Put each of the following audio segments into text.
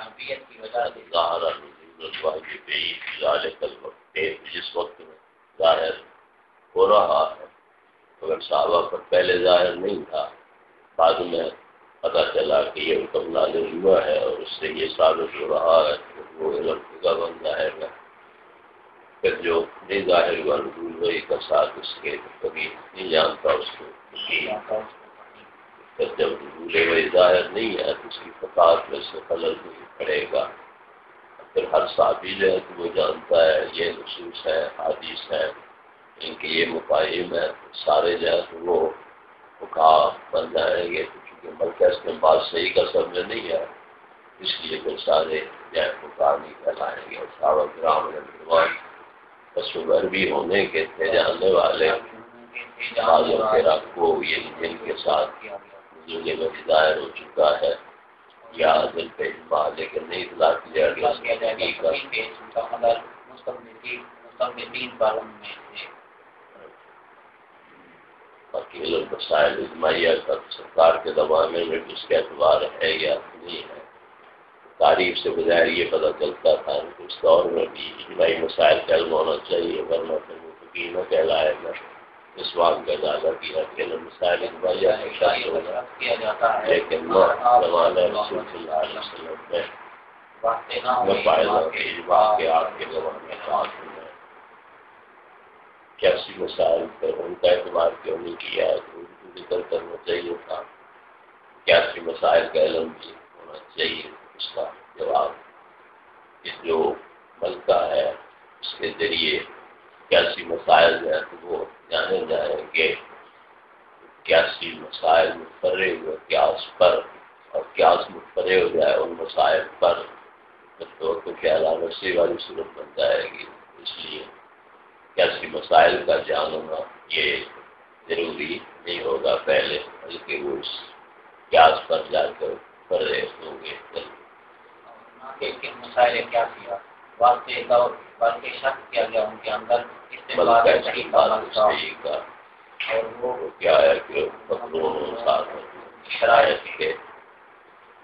صحابہ کی وجہ سے۔ ظاہر جس وقت میں ظاہر ہو رہا ہے۔ اگر صحابہ پر پہلے ظاہر نہیں تھا، بعد میں پتہ چلا کہ یہ حکم نازل ہوا ہے اور اس سے یہ ثابت ہو رہا ہے کہ وہ علم کا بن ظاہر ہے۔ پھر جو نہیں ظاہر ہوا نزول وہی کا ساتھ اس کے کبھی نہیں جانتا، اس کو جب وہی ظاہر نہیں ہے تو اس کی فقات میں سے خلل نہیں پڑے گا۔ پھر ہر صحابی جو ہے کہ وہ جانتا ہے، یہ نصوص ہے حادیث ہے، ان کے یہ مقاہم ہے سارے جو ہے تو وہ حکا بن جائیں گے۔ کیونکہ مرکز میں بات صحیح کا سمجھ نہیں ہے۔ اس لیے وہ سارے جو ہے حکا نہیں کہلائیں گے۔ صحابہ گرام بس گھر بھی ہونے کے تھے جاننے والے۔ کو یہ دن کے ساتھ مجھے ظاہر ہو چکا ہے۔ یا دل پہ لیکن نہیں اطلاع کیا گیا علم مسائل اجماعیہ کا سرکار کے زمانے میں اس کے اعتبار ہے یا نہیں ہے۔ تعریف سے بظاہر یہ پتہ چلتا تھا کہ اس دور میں بھی اجماعی مسائل کا علم ہونا چاہیے ورنہ پھر وہ فقیر نہ کہلائے گا۔ اس بات کا اجازہ کیا کہ علم مسائل اجماعیہ کیا جاتا ہے؟ لیکن زمانہ رسول صلی اللہ علیہ وسلم میں اجماع کے آپ کے زمانے میں کیسی مسائل پر ان کا اعتبار کیوں نہیں کیا؟ ان کو ذکر کرنا چاہیے تھا۔ کیسی مسائل کا علم بھی ہونا چاہیے اس کا جواب۔ جو ملکہ ہے اس کے ذریعے کیسی مسائل ہے تو وہ جانے جائیں گے۔ کیسی مسائل متفرے ہوئے کیاس پر اور کیاس متفرے ہو جائے ان مسائل پر؟ تو خیال رسی والی صورت بن جائے گی۔ اس لیے کیسی مسائل کا جاننا یہ ضروری نہیں ہوگا پہلے، بلکہ وہ اس پیاس پر جا کر پڑھ ہوں گے۔ مسائل کیا کیا واقعی کا واقعی شک کیا گیا ان کے اندر اور وہ کیا ہے کہ شرائط کے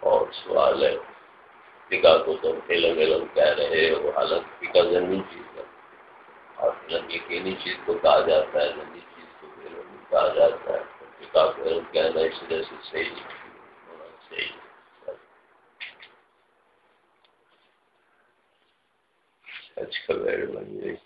اور سوال ہے فکا کو تم علم علم کہہ رہے ہو حالت فکا زمین چیز ہے۔ اور یقینی چیز کو کہا جاتا ہے ننی چیز کو کہا جاتا ہے۔ کہنا اس وجہ سے صحیح ہونا صحیح اچھا بن گئی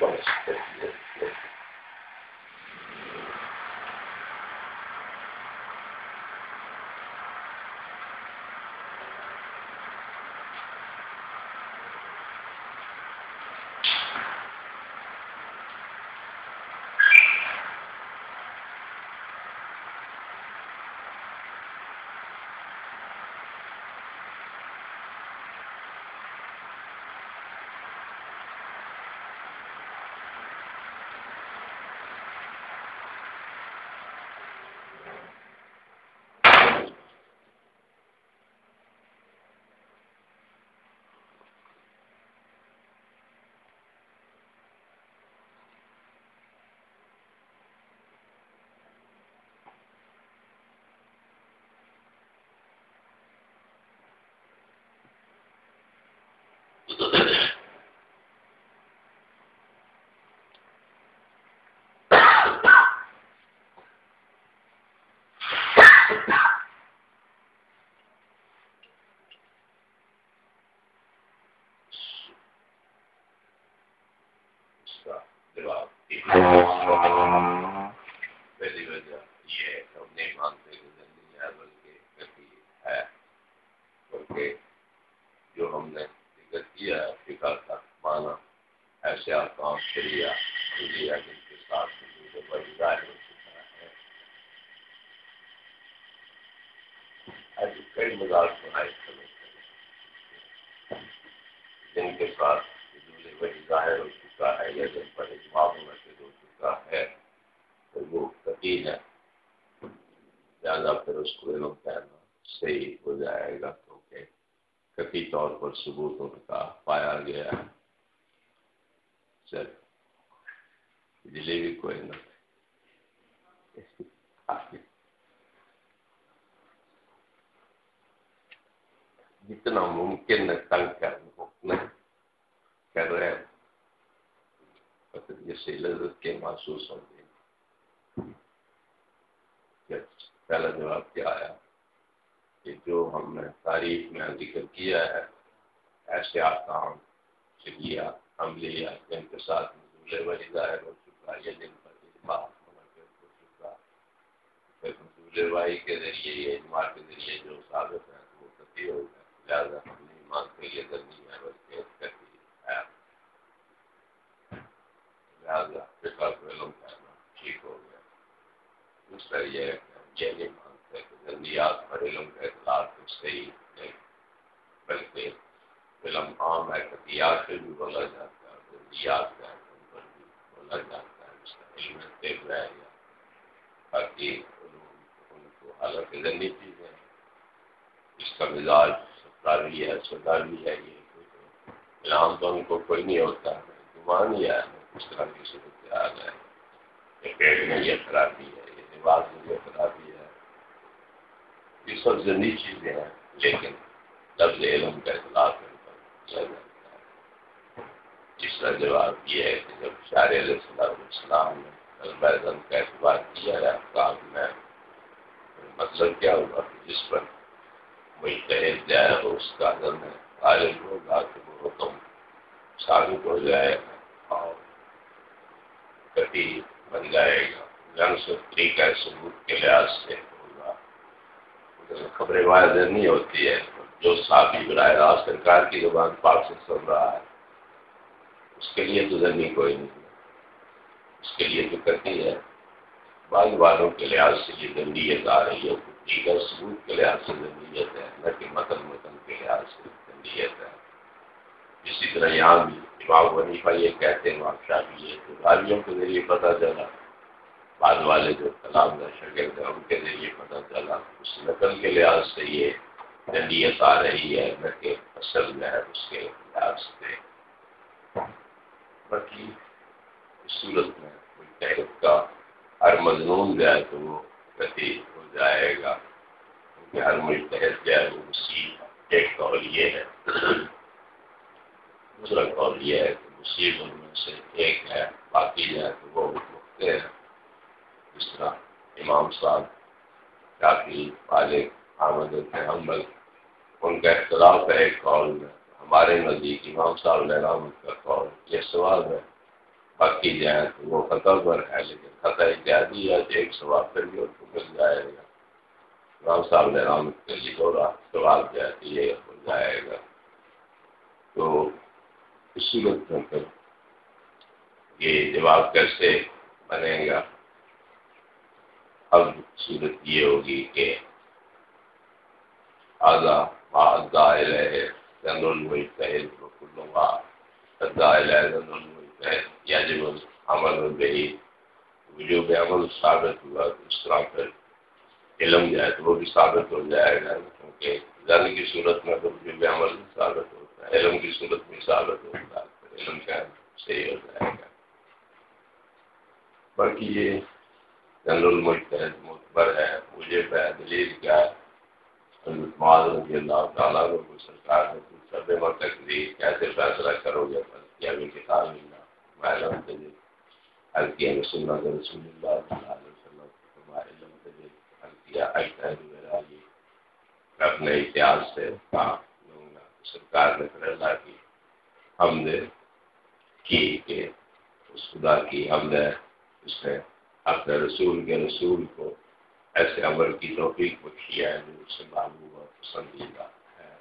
بہت شکریہ پہلی وجہ یہ ہے کہ ہم نہیں مانتے کہ زندگی ہے بلکہ کبھی ہے بلکہ جو ہم نے ذکر کیا فکر کا مانا ایسے کام کر لیا جن کے ساتھ بڑی ظاہر ہو چکا ہے آج کئی مزاج بنائے جن کے ساتھ بڑی ظاہر ہو چکا ہے یا جن پر اجماع ہونا شروع ہو چکا ہے تو وہ کٹی ہے زیادہ پھر اس کو علم کہنا صحیح ہو جائے گا کیونکہ کٹی طور پر ثبوت ان کا پایا گیا ہے۔ چل بجلی بھی کوئی نہ جتنا ممکن ہے تنگ کرنا کر رہے ہیں۔ جیسے لذت کے محسوس ہوں گے۔ پہلا جواب کیا آیا کہ جو ہم نے تاریخ میں ذکر کیا ہے، ایسے آکام چلیا عملیہ جن کے ساتھ مزول ولی ظاہر ہو چکا، یہ جن پر اجماع ہو چکا۔ پھر مزول وائی کے ذریعے، یہ اجماع کے ذریعے جو ثابت ہے، وہ کتی ہو گیا۔ لہٰذا ہم نہیں مانتے یہ کرنی ہے بلکہ کتی ہے۔ لہٰذا فقہ کو علم کرنا ٹھیک ہو گیا۔ دوسرا یہ ہے کہ یہ نہیں مانتے کہ ذریعات پر علم کا اطلاق صحیح نہیں بلکہ فلم عام ہے کتیات سے بھی بولا جاتا ہے ذریعات کا ان پر بھی بولا جاتا ہے اس کا علم طب ہے یا باقی ان کو حالانکہ ذہنی چیزیں اس کا مزاج ستاوی ہے سداوی ہے، یہ علام تو ان کو کوئی نہیں ہوتا ہے گمان ہی ہے، اس طرح کی صورت آ ہے پیٹ میں یہ خرابی ہے یہ لباس میں یہ خرابی ہے۔ یہ سب ذہنی چیزیں ہیں، لیکن لفظ علم کا اطلاق ہے۔ جس کا جواب یہ ہے کہ جب شار علیہ السلام نے البیزن کا اعتبار کیا ہے افغان میں مطلب کیا ہوگا کہ جس پر وہی تحت جائے گا اس کا عدم ہے۔ غالب ہوگا کہ وہ حکم ثابت ہو جائے گا اور کٹی بن جائے گا۔ جنگ سے طریقہ ثبوت کے لحاظ سے ہوگا خبریں واضح نہیں ہوتی ہے جو صافی براہ راست سرکار کی زبان پاک سے سن رہا ہے، اس کے لیے تو ذہنی کوئی نہیں اس کے لیے تو کرتی ہے۔ بعض والوں کے لحاظ سے یہ زندیت آ رہی ہے دیگر ثبوت کے لحاظ سے زندیت ہے نہ کہ متن متن کے لحاظ سے زندیت ہے اسی طرح یہاں بھی امام ونیفا یہ کہتے ہیں وہاں شاہی ہے تو بھائیوں کے ذریعے پتہ چلا۔ بعد والے جو کلام کا شگرد ہیں ان کے ذریعے پتہ چلا، اس نقل کے لحاظ سے یہ جلیت آ رہی ہے نہ کہ اصل میں ہے اس کے لحاظ سے۔ باقی صورت میں کوئی تحرک کا ہر مضمون جو ہے تو وہ گتی ہو جائے گا، کیونکہ ہر متحد جو ہے وہ مصیب ایک قول یہ ہے۔ دوسرا قول یہ ہے کہ مصیب ان میں سے ایک ہے، باقی جو ہے تو وہ مختے ہیں۔ جس طرح امام صاحب کافی والد احمد حمل ان کا اختلاف ہے ایک قول میں، ہمارے نزدیک امام صاحب نے کا قول، یہ سوال ہے، باقی جائیں تو وہ خطر پر ہے لیکن خطا اتحادی ہے ایک سوال پھر بھی ان کو مل جائے گا۔ امام صاحب نے کے لیے دورہ سوال کیا کہ یہ ہو جائے گا۔ تو اس صورت میں پھر یہ جواب کیسے بنے گا؟ اب صورت یہ ہوگی کہ آگاہ الدائل زن زن عمل عمل ثابت ہوا، اس طرح پھر علم جائے تو وہ بھی ثابت ہو جائے گا، کیونکہ زن کی صورت میں تو وجوب عمل ثابت ہوتا ہے، علم کی صورت میں ثابت ہوتا ہے علم کا صحیح ہو جائے گا؟ باقی یہ زن المجتهد معتبر ہے مجھے دلیل کیا ہے۔ رضی اللہ تعالیٰ کو سرکار نے سب تقریر کیسے فیصلہ کرو گے؟ کیا بھی کتاب ملنا معلوم تجھے حل رسول اللہ رسول اللہ صلی اللہ علیہ وسلم ہمارے علم تجھے حل کیا میرا یہ اپنے اتحاد سے کہا لوں گا سرکار نے پھر اللہ کی حمد کی کہ اس خدا کی حمد ہے، اس نے اپنے رسول کے رسول کو ایسے عمل کی توفیق بخشی ہے، جو اس سے معلوم اور پسندیدہ ہے۔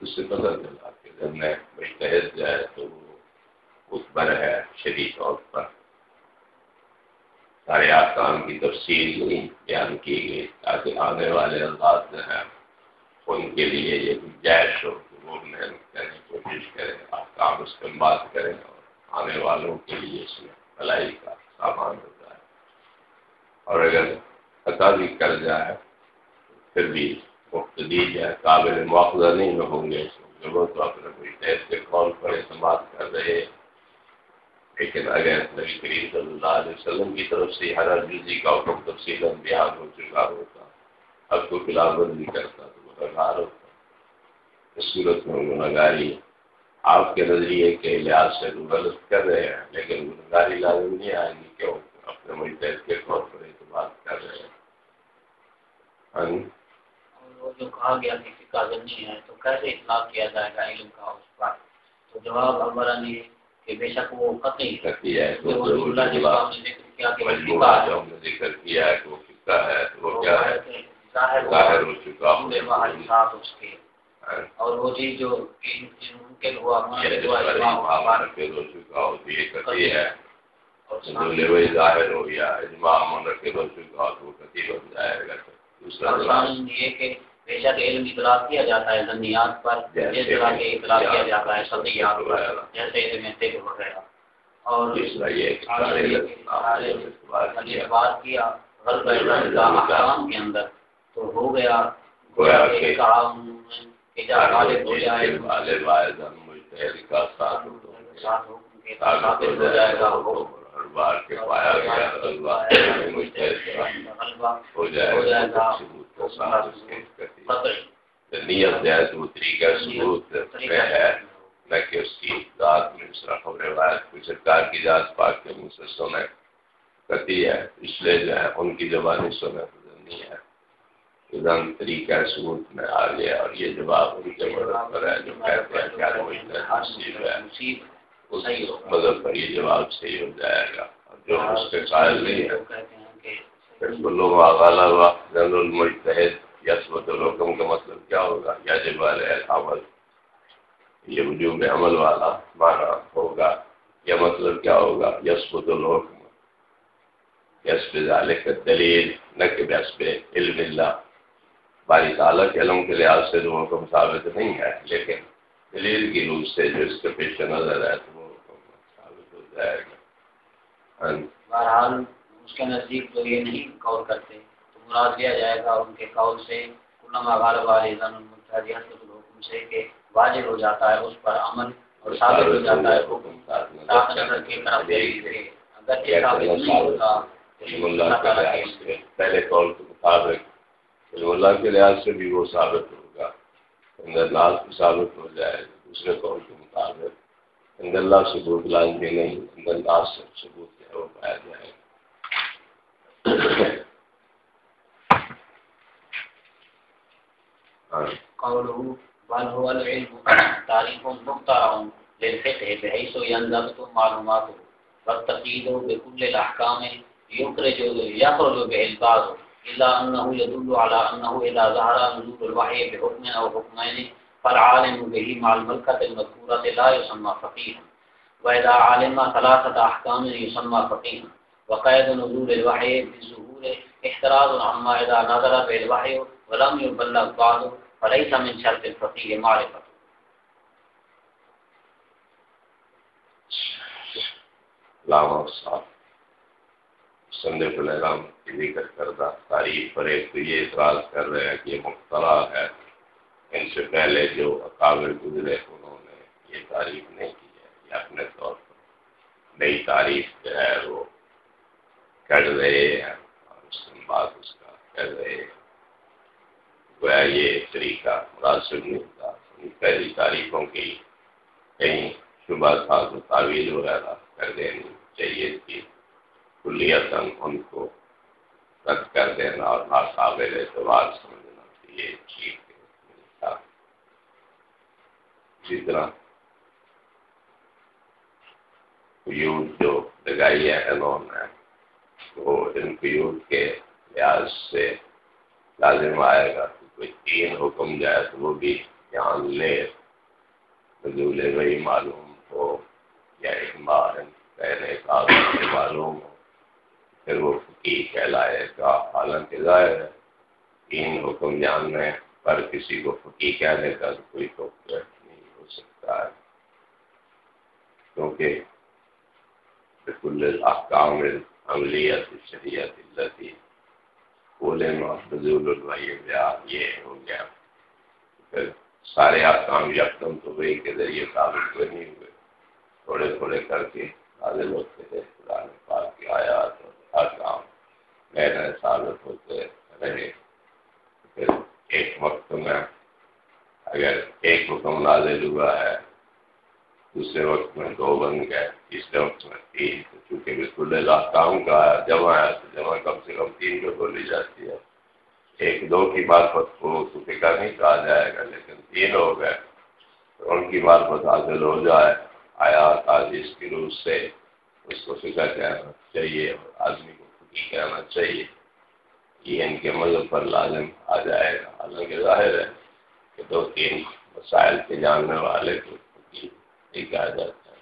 اس سے پتہ چلا کہ جب میں مشتحد جائے تو وہ اس پر ہے شدید طور پر۔ سارے آکام کی تفصیل نہیں بیان کی گئی تاکہ آنے والے انداز جو ہیں ان کے لیے یہ گنجائش ہو کہ وہ محنت کریں کوشش کریں، آکام اس پر بات کریں اور آنے والوں کے لیے اس میں بھلائی کا سامان ہوتا ہے اور اگر خطا بھی کر جائے، پھر بھی مختلف جائے، قابل مواخذہ نہیں ہوں گے۔ لوگوں تو اپنے کوئی تحت کے قول پر اعتماد کر رہے۔ لیکن اگر نبی کریم صلی اللہ علیہ وسلم کی طرف سے ہر جزی کا حکم تفصیل بیان ہو چکا ہوتا، اب کو خلاف ورزی کرتا، تو وہ گنگار ہوتا۔ اس صورت میں گنگاری آپ کے نظریے کے لحاظ سے غلط کر رہے ہیں، لیکن گنگاری لازم نہیں آئے گی کیوں اپنے مجھے کے طور پر اعتماد کر رہے ہیں۔ ہاں جی۔ وہ جو کہا گیا کہ فقہ ہے تو کیسے اطلاق کیا جائے گا علم کا اس پر؟ تو جواب ہمارا کہ بے شک وہ قطعی ہے۔ اللہ نے ذکر کیا کہ جو ہم نے ذکر کیا ہے کہ وہ فقہ ہے تو وہ کیا ہے؟ ظاہر ہو چکا ساتھ اس کے۔ ہاں۔ اور وہ چیز جو ممکن ہوا ہو چکا ہو تو یہ قطعی ہے۔ جو ظاہر ہو یا اجماع منعقد ہو چکا ہو تو قطعی بن جائے گا دوسرا یہ کہ بے شک علم اطلاع کیا جاتا ہے زنیات پر جس طرح کے اطلاع کیا جاتا ہے سبزیات پر جیسے علم طب وغیرہ۔ اور بات کیا۔ غلط احکام کے اندر تو ہو گیا۔ گویا کہ غالب ہو جائے ساتھ حکم کے ساتھ ہو جائے گا بار کے پایا گیا ہو جائے گا نیت جائے تو طریقہ ثبوت میں ہے، نہ کہ اس کی ذات میں صرف روایت کوئی سرکار کی ذات پاک کے منہ سے سنے کتی ہے۔ اس لیے جو ہے ان کی زبانی سنے نہیں ہے۔ ادھر طریقہ ثبوت میں آ گیا اور یہ جواب ان کے مدد پر ہے، جو کہتے ہیں کیا نصیب ہے۔ اس مذہب پر یہ جواب صحیح ہو جائے گا۔ جو اس کے قائل نہیں ہے لوگ غالبا جنرل المجتہد یسمت الحکم کا مطلب کیا ہوگا؟ یا جب عمل یہ وجوب عمل والا مانا ہوگا۔ یا مطلب کیا ہوگا؟ یسمت الحکم۔ یس پہ ذالک دلیل، نہ کہ بس علم اللہ۔ باری تعالیٰ کے علم کے لحاظ سے جو حکم ثابت نہیں ہے، لیکن دلیل کی روح سے جو اس کے پیش نظر ہے، تو وہ حکم ثابت ہو جائے گا۔ ہاں۔ بہرحال اس کے نزدیک تو یہ نہیں قول کرتے۔ مراد لیا جائے گا ان کے قول سے غالب علیزن المتحدیت الحکم سے کہ واجب ہو جاتا ہے اس پر عمل اور ثابت ہو جاتا ہے۔ حکم نظر کے طرف اگر یہ ثابت نہیں ہوتا پہلے قول کے مطابق اللہ کے لحاظ سے بھی وہ ثابت ہوگا۔ اندر لال ثابت ہو جائے دوسرے قول کے مطابق اللہ ثبوت لازمی نہیں اندر اللہ سے ثبوت ہے وہ پایا جائے۔ ہاں۔ گا قوله بل هو العلم تعريف مخترع للفقه بحيث ينضبط معلوماته۔ والتقييد بكل الأحكام يخرج يخرج به البعض إلا أنه يدل على أنه إذا ظهر نزول الوحي بحكم أو حكمين فالعالم به مع الملكة المذكورة لا يسمى فقيها وإذا علم ثلاثة أحكام يسمى فقيها وقيد نزول الوحي بالظهور احتراز عما إذا نظر به الوحي ولم يبلغ بعض فليس من شرط الفقيه معرفه علامہ صاحب سندے الحرام ذکر کردہ تاریخ پر ایک تو یہ اعتراض کر رہے ہیں کہ یہ مختلع ہے۔ ان سے پہلے جو اکابر گزرے انہوں نے یہ تعریف نہیں کی ہے۔ یہ اپنے طور پر نئی تعریف جو ہے وہ کر رہے ہیں اور اس کے بعد اس کا کر رہے ہیں۔ گویا یہ طریقہ مناسب نہیں ہوتا۔ پہلی تاریخوں کی کہیں شبہ تھا تو تعویل وغیرہ کر دینی چاہیے تھی۔ کلیت ان کو رد کر دینا اور ناقابل اعتبار سمجھنا یہ ٹھیک ہے اسی طرح قیود جو لگائی ہے انہوں نے، وہ ان قیود کے لحاظ سے لازم آئے گا کوئی تین حکم جائے تو وہ بھی جان لے نزول وہی معلوم ہو یا پہلے کے معلوم ہو، پھر وہ فقیر کہلائے گا۔ حالانکہ ظاہر ہے، تین حکم جاننے پر کسی کو فقیر کہنے کا کوئی تو سکتا ہے کیونکہ بالکل احکام عملیت شریعت اللہ بولے فضول البائی یہ ہو گیا۔ پھر سارے آکام یکدم تو وہی کے ذریعے ثابت ہوئے نہیں ہوئے۔ تھوڑے تھوڑے کر کے حاضر ہوتے تھے قرآن پاک کی آیات اور آکام نئے نئے ثابت ہوتے رہے۔ پھر ایک وقت میں اگر ایک حکم نازل ہوا ہے، دوسرے وقت میں دو بن گئے، تیسرے وقت میں تین چونکہ بالکل کام کا جمع ہے، تو جمع کم سے کم تین کو بولی جاتی ہے۔ ایک دو کی مارفت کو تو فکر نہیں کہا جائے گا، لیکن تین ہو گئے، تو ان کی مارفت حاصل ہو جائے۔ آیا آج اس کی روح سے اس کو فکر کہنا چاہیے اور آدمی کو فکی کہنا چاہیے۔ یہ ان کے مذہب پر لازم آ جائے گا۔ حالانکہ ظاہر ہے کہ دو تین مسائل کے جاننے والے کو فکی جاتا ہے۔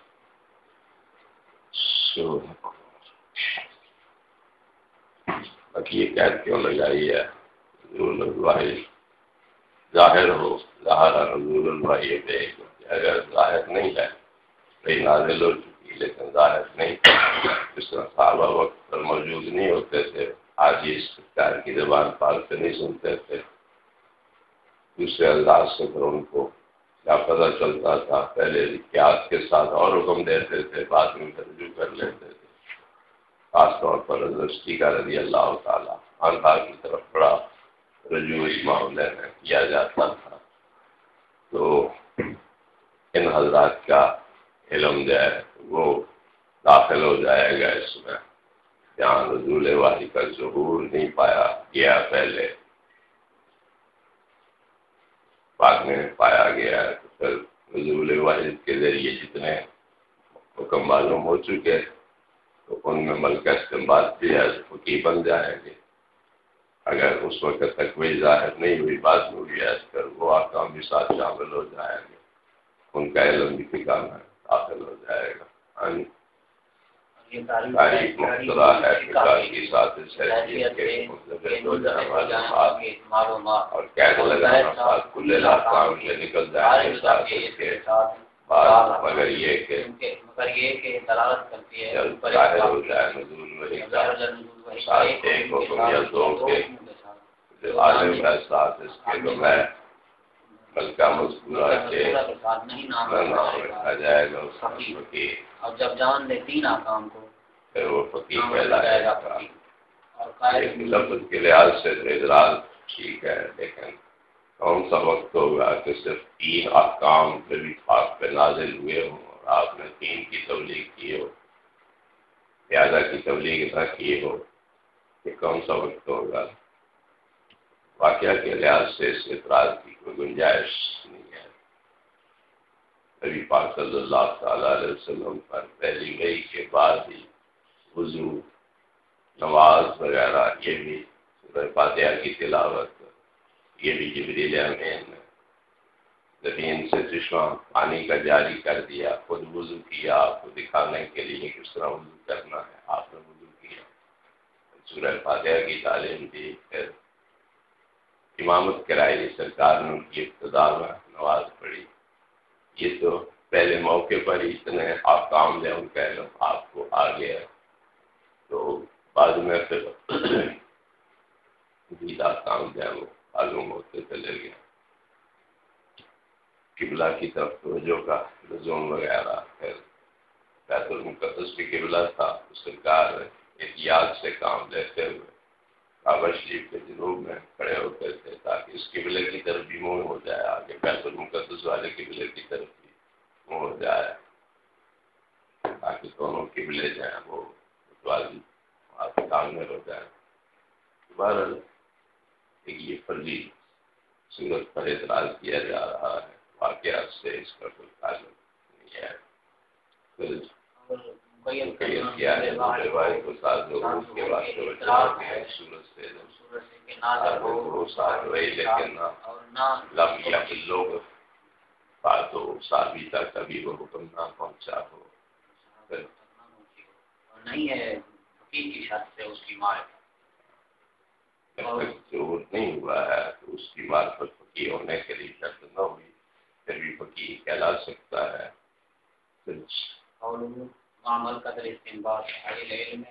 باقی یہ قید کیوں لگائی ہے رضول الواحد ظاہر ہو، ظاہر رضول الواحد اگر ظاہر نہیں ہے کئی نازل ہو چکی لیکن ظاہر نہیں۔ جس طرح صحابہ وقت پر موجود نہیں ہوتے تھے آج ہی اس پیار کی زبان پال سے نہیں سنتے تھے۔ دوسرے انداز سے پھر ان کو کیا پتہ چلتا تھا۔ پہلے احتیاط کے ساتھ اور حکم دیتے تھے، بعد میں رجوع کر لیتے تھے۔ خاص طور پر حضرت کا رضی اللہ تعالیٰ خاندان کی طرف بڑا رجوع اس معاملے میں کیا جاتا تھا۔ تو ان حضرات کا علم جو ہے، وہ داخل ہو جائے گا اس میں۔ جہاں رضول واحد کا ظہور نہیں پایا گیا پہلے۔ بعد میں پایا گیا ہے تو پھر رضول واحد کے ذریعے جتنے حکم معلوم ہو چکے تو ان میں ملکہ استعمال بھی ہے فقی بن جائیں گے۔ اگر اس وقت تک کوئی ظاہر نہیں ہوئی بات میں ہوئی ایس کر وہ آکام بھی ساتھ شامل ہو جائیں گے۔ ان کا علم بھی ٹھکانا داخل ہو جائے گا۔ ہاں جی۔ تاریخ مختلف ہے فکار کی ساتھ اور قید لگانا ساتھ کل لاکام سے نکل جائے گے ساتھ بات مگر یہ کہ مگر یہ کہ دلالت کرتی ہے ظاہر ہو جائے نزول وہی ساتھ ایک حکم یا دو کے جو عالم کا ساتھ اس کے تو میں بلکہ مذکورہ کے نام رکھا جائے گا اس فقیر۔ اور جب جان لے تین آکام کو پھر وہ فقیر پیدا جائے گا لفظ کے لحاظ سے اعتراض ٹھیک ہے لیکن کون سا وقت ہوگا کہ صرف تین احکام بھی خاص پہ نازل ہوئے ہوں اور آپ نے تین کی تبلیغ کی ہو زیادہ کی تبلیغ نہ کی ہو کہ کون سا وقت ہوگا؟ واقعہ کے لحاظ سے اس اعتراض کی کوئی گنجائش نہیں ہے۔ نبی پاک صلی اللہ تعالی علیہ وسلم پر پہلی گئی کے بعد ہی وضو، نماز وغیرہ، یہ بھی فاتحہ کی تلاوت، یہ بھی جبریل امین زمین سے چشمہ پانی کا جاری کر دیا، خود وضو کیا، آپ کو دکھانے کے لیے کس طرح وضو کرنا ہے، آپ نے وضو کیا۔ سورہ فاتحہ کی تعلیم دی، پھر امامت کرائی سرکار نے ان کی ابتدا میں نواز پڑھی۔ یہ تو پہلے موقع پر ہی اتنے آپ کام دیں ان کا علم آپ کو آ گیا۔ تو بعد میں پھر جیتا کام دیں وہ معلوم ہوتے چلے گئے قبلہ کی طرف توجہ کا رزوم وغیرہ، پھر بیت المقدس بھی قبلہ تھا۔ سرکار احتیاط سے کام لیتے ہوئے کعبہ شریف کے جنوب میں کھڑے ہوتے تھے تاکہ اس قبلے کی طرف بھی منہ ہو جائے، آگے بیت المقدس والے قبلے کی طرف بھی منہ ہو جائے۔ تاکہ دونوں قبلے جو ہیں وہ کام میں ہو جائے بہرحال یہ فرضی صورت پر اعتراض کیا جا رہا ہے۔ واقعات سے اس کا کوئی تعلق نہیں ہے۔ لوگ بات ہو سابی تک کبھی وہ حکم نہ پہنچا ہو۔ نہیں ہے فقیر کی شرط سے اس کی معرفت ضرور نہیں ہوا ہے تو اس کی معرفت فقیر ہونے کے لیے شرط نہ ہوئی پھر بھی فقیر کہلا سکتا ہے۔ معمل قدر استنباط اہل علم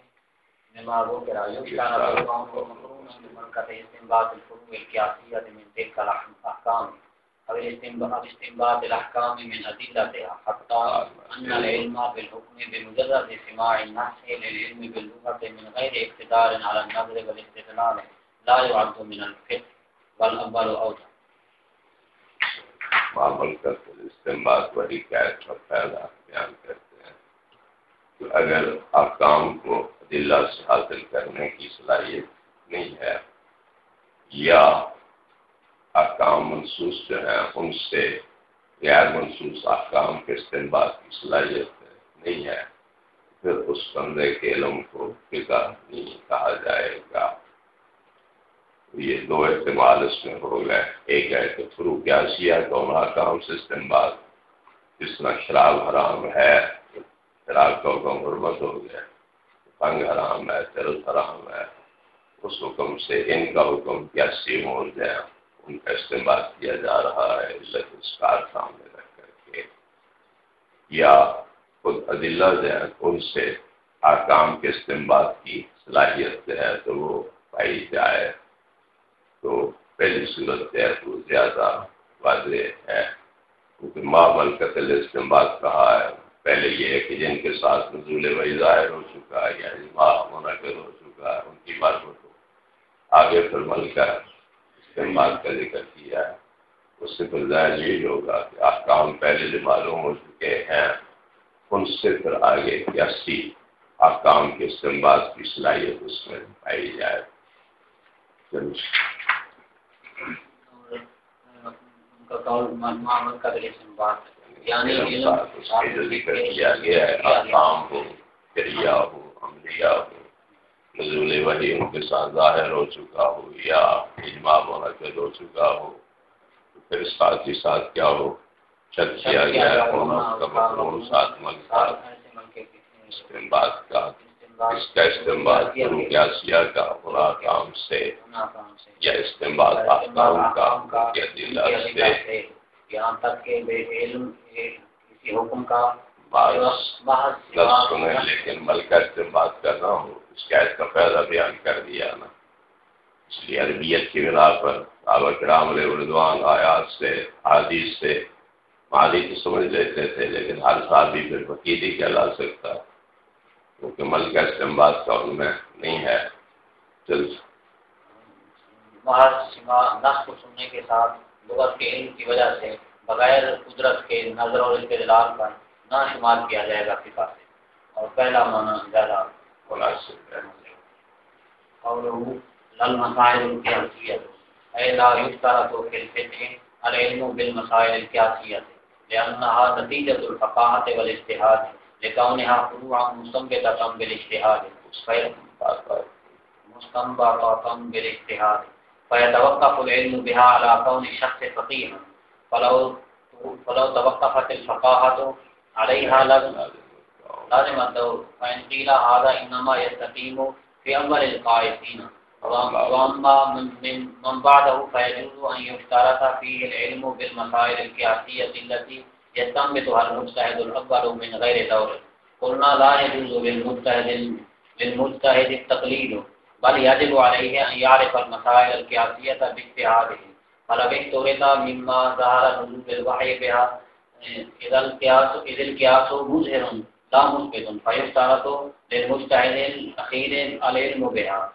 نمازوں کے رایوں کی قدر استنباط الفروع القیاسیہ من تلك الاحکام او استنباط الاحکام من ادلتها حتى ان العلم بالحكم بمجرد سماع النص للعلم باللغة من غير اقتدار على النظر والاستدلال لا يعد من الفقه بل اول اوجه معمل کا استعمال وہی قید کا پہلا بیان کرتے ہیں کہ اگر احکام کو دلہ سے حاصل کرنے کی صلاحیت نہیں ہے یا احکام منسوس جو ہیں ان سے غیر منسوس احکام کے استعمال کی صلاحیت نہیں ہے، پھر اس بندے کے علم کو فکا نہیں کہا جائے گا۔ یہ دو احتمال اس میں ہو گئے۔ ایک ہے کہ فرو کیا سیا دونوں کام سے استعمال جس طرح شراب حرام ہے۔ شراب کا حکم حرمت ہو گیا پنگ حرام ہے ترل حرام ہے۔ اس حکم سے ان کا حکم کیا سی ہو جائے ان کا استعمال کیا جا رہا ہے؟ اس کار سامنے رکھ کر کے۔ یا خود عدلہ جو ان سے آکام کے استعمال کی صلاحیت جو ہے تو وہ پائی جائے۔ تو پہلی صورت ہے تو زیادہ واضح ہے۔ کیونکہ ماں بل کا استعمال کہا ہے۔ پہلے یہ ہے کہ جن کے ساتھ نزول وہی ظاہر ہو چکا ہے یعنی ماں منعقد ہو چکا ہے، ان کی معرفت ہو آگے پھر مل کا استعمال کا ذکر کیا ہے۔ اس سے پھر ظاہر یہی ہوگا کہ احکام پہلے جو معلوم ہو چکے ہیں۔ ان سے پھر آگے کیسی احکام کے استعمال کی صلاحیت اس میں پائی جائے۔ یعنی ذکر کیا گیا ہے آسام ہو دریا ہو عملیہ ہو نزول وحی ان کے ساتھ ظاہر ہو چکا ہو یا اجماع منعقد ہو چکا ہو پھر ساتھ ہی ساتھ کیا ہو؟ چت کیا گیا ہے؟ ساتھ مل بات کا اس کا استعمال کیا سیا کا بنا کام سے یا استعمال احکام کا یا دل سے یہاں تک کہ بے علم کسی حکم کا لیکن مل کا استعمال کرنا ہو اس کا اس کا فائدہ بیان کر دیا نا۔ اس لیے عربیت کی بنا پر بابا کرام علیہ اردوان آیات سے حادیث سے مالی تو سمجھ لیتے تھے لیکن ہر سال بھی پھر وکیلی کیا لا سکتا۔ کیونکہ مل کا استعمال کا ان میں نہیں ہے۔ چل۔ کو سننے کے ساتھ لغت کے علم کی وجہ سے بغیر قدرت کے نظر اور استدلال پر نہ شمار کیا جائے گا فقہ سے اور پہلا معنی زیادہ اور للمسائل کی حیثیت اے لا یفترض فی الفقه العلم بالمسائل القياسيه لانها نتيجه الفقاهه والاجتهاد۔ لكونها فروعا مستنبطة بالاجتهاد۔ مستنبطة بالاجتهاد۔ فيتوقف العلم بها على كون الشخص فقيها فلو فلو توقفت الفقاهة عليها لازم لازم الدور. فإن قيل هذا إنما يستقيم في أول القائسين. وأما من, من, من بعده فيجوز أن يشترط فيه العلم بالمسائل القياسية التي يستنبطها المجتهد الأول من غير دور. قلنا لا يجوز للمجتهد للمجتهد التقليد. بل يجب عليه أن يعرف المسائل القياسية باجتهاده فلو اخترت مما ظهر نزول الوحي بها إذا القياس إذا القياس مظهر لا مثبت فيشترط للمجتهد الأخير العلم بها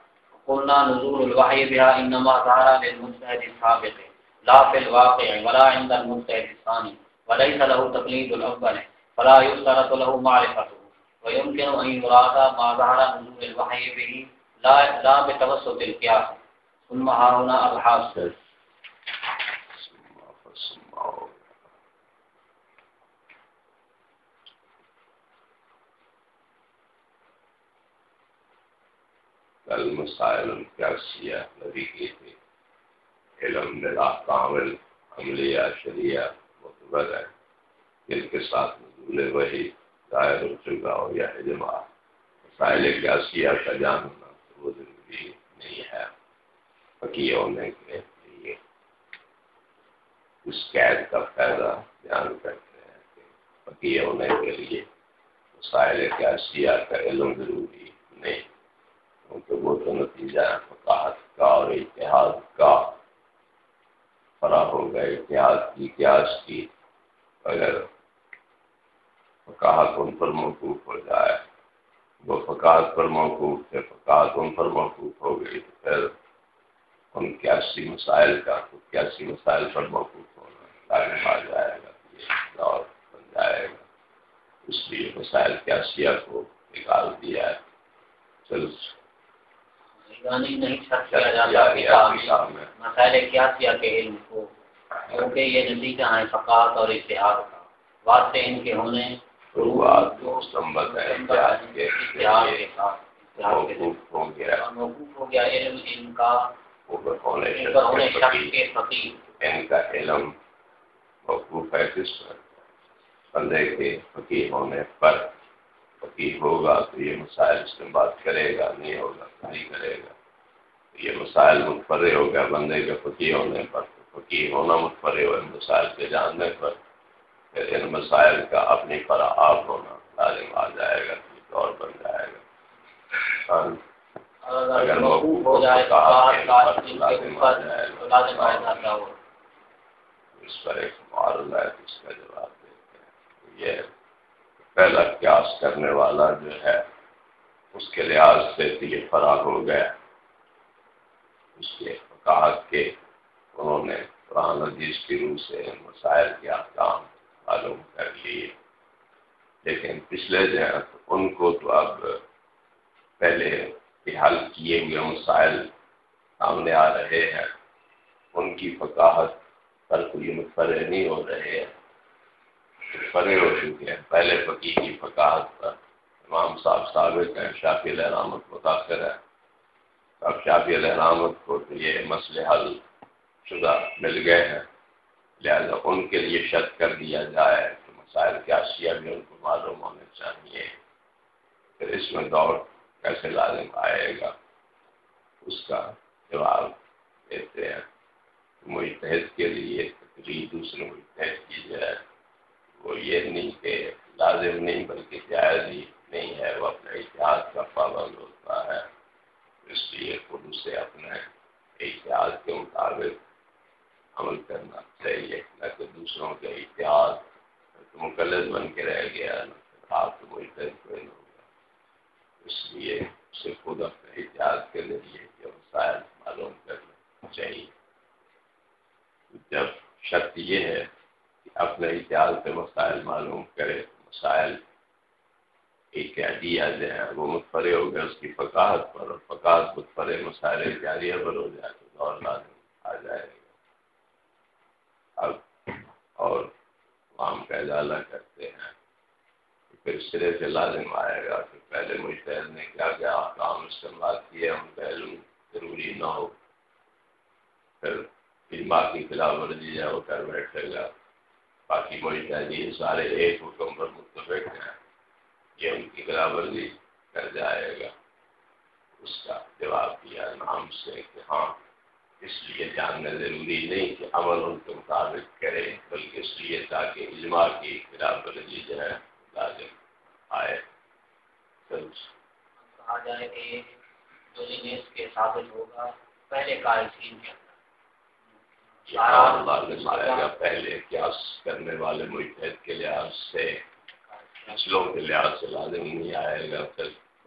قلنا نزول الوحي بها إنما ظهر للمجتهد السابق۔ لا في الواقع ولا عند المجتهد الثاني وليس له تقليد الأول فلا يشترط له معرفته۔ ويمكن أن يراد ما ظهر نزول الوحي به لا لا بتوسط القياس. ثم ها هنا ابحاث المسائل القياسية الذي فيه علم بالاحکام العملیہ شریعہ متبر ہے جن کے ساتھ نزول وحی ظاہر ہو چکا ہو یا اجماع مسائل کیا کا جان ہونا وہ ضروری نہیں ہے۔ فقیر ہونے کے لیے اس قید کا فائدہ بیان کرتے ہیں کہ فقیر ہونے کے لیے مسائل کیا کا علم ضروری نہیں، کیونکہ وہ تو نتیجہ فقاحت کا اور اتحاد کا فرا ہوگا۔ اتحاد کی قیاس کی اگر فقاحت ان پر موقوف ہو جائے۔ وہ فقاحت پر موقوف تھے فقاحت ان پر موقوف ہو گئی تو پھر ان کیاسی مسائل کا کیاسی مسائل پر موقوف ہونا آ جائے گا یہ دور بن جائے گا۔ اس لیے مسائل کیاسیا کو نکال دیا ہے۔ چل۔ نہیں مسائل کیا کے علم کو؟ کیونکہ یہ نتیجہ ہیں فقاط اور اتحاد کا۔ واسطے ان کے ہونے۔ شروعات ہے۔ موقوف ہو گیا علم ان کا ان کا علم موقوف ہے کس پر بندے کے فقیر ہونے پر فقیر ہوگا تو یہ مسائل سے بات کرے گا نہیں ہوگا نہیں کرے گا یہ مسائل متفرے ہو گیا بندے کے فقیر ہونے پر فقیر ہونا متفرے ہو مسائل کے جاننے پر پھر ان مسائل کا اپنی پر آپ ہونا، لازم آ جائے گا۔ دور بن جائے گا۔ اگر اس پر ایک معارضہ ہے اس کا جواب دیتے ہیں۔ یہ پہلا قیاس کرنے والا جو ہے اس کے لحاظ سے یہ فراغ ہو گیا۔ اس کے کہا کہ انہوں نے قرآن عزیز کی روح سے مسائل کے احکام معلوم کر لیے۔ لیکن پچھلے جو ہیں ان کو تو اب پہلے حل کیے ہوئے مسائل سامنے آ رہے ہیں۔ ان کی فقاحت پر کوئی متفرے نہیں ہو رہے ہیں۔ فرے ہو چکے ہیں۔ پہلے فقی کی فقاحت پر امام صاحب ثابت ہیں شافی الحرامت متاثر ہے اب شافی الحرامت کو تو یہ مسئلے حل شدہ مل گئے ہیں۔ لہذا ان کے لیے شرط کر دیا جائے مسائل کی اشیاء بھی ان کو معلوم ہونے چاہیے۔ پھر اس میں دور کیسے لازم آئے گا؟ اس کا جواب دیتے ہیں۔ متحد کے لیے تقریب دوسرے متحد کی جائے وہ یہ نہیں کہ لازم نہیں بلکہ جائز ہی نہیں ہے۔ وہ اپنے اتحاد کا پابند ہوتا ہے۔ اس لیے خود سے اپنے اتحاد کے مطابق عمل کرنا چاہیے۔ نہ کہ دوسروں کے اتحاد مقلد بن کے رہ گیا آپ کو کوئی ہوگا۔ اس لیے اسے خود اپنے اتحاد کے ذریعے یہ مسائل معلوم کرنا چاہیے۔ جب شرط یہ ہے کہ اپنے اتحاد کے مسائل معلوم کرے مسائل ایک دیا جائے، وہ متفرے ہو گئے، اس کی فقاحت پر، اور فقاحت متفرے مسائل جاریہ پر ہو جائے تو دور لازم آ جائے گا۔ اب اور کام کا اجالہ کرتے ہیں۔ پھر سرے سے لازم آئے گا کہ پہلے مشتحد نے کیا کیا، کام استعمال کیے ان کا علم ضروری نہ ہو۔ پھر اجماع کی خلاف ورزی ہے، وہ کر بیٹھے گا۔ باقی مشتحدین جی، سارے ایک حکم پر متفق ہیں۔ یہ ان کی خلاف ورزی کر جائے گا۔ اس کا جواب دیا نام سے کہ ہاں اس لیے جاننا ضروری نہیں کہ عمل ان کے مطابق کرے بلکہ اس لیے تاکہ اجماع کی خلاف ورزی جو ہے لازم آئے کہا جائے کہ جو اس کے ثابت ہوگا پہلے آئے گا پہلے قیاس کرنے والے متحد کے لحاظ سے فصلوں کے لحاظ سے لازم نہیں آئے گا پھر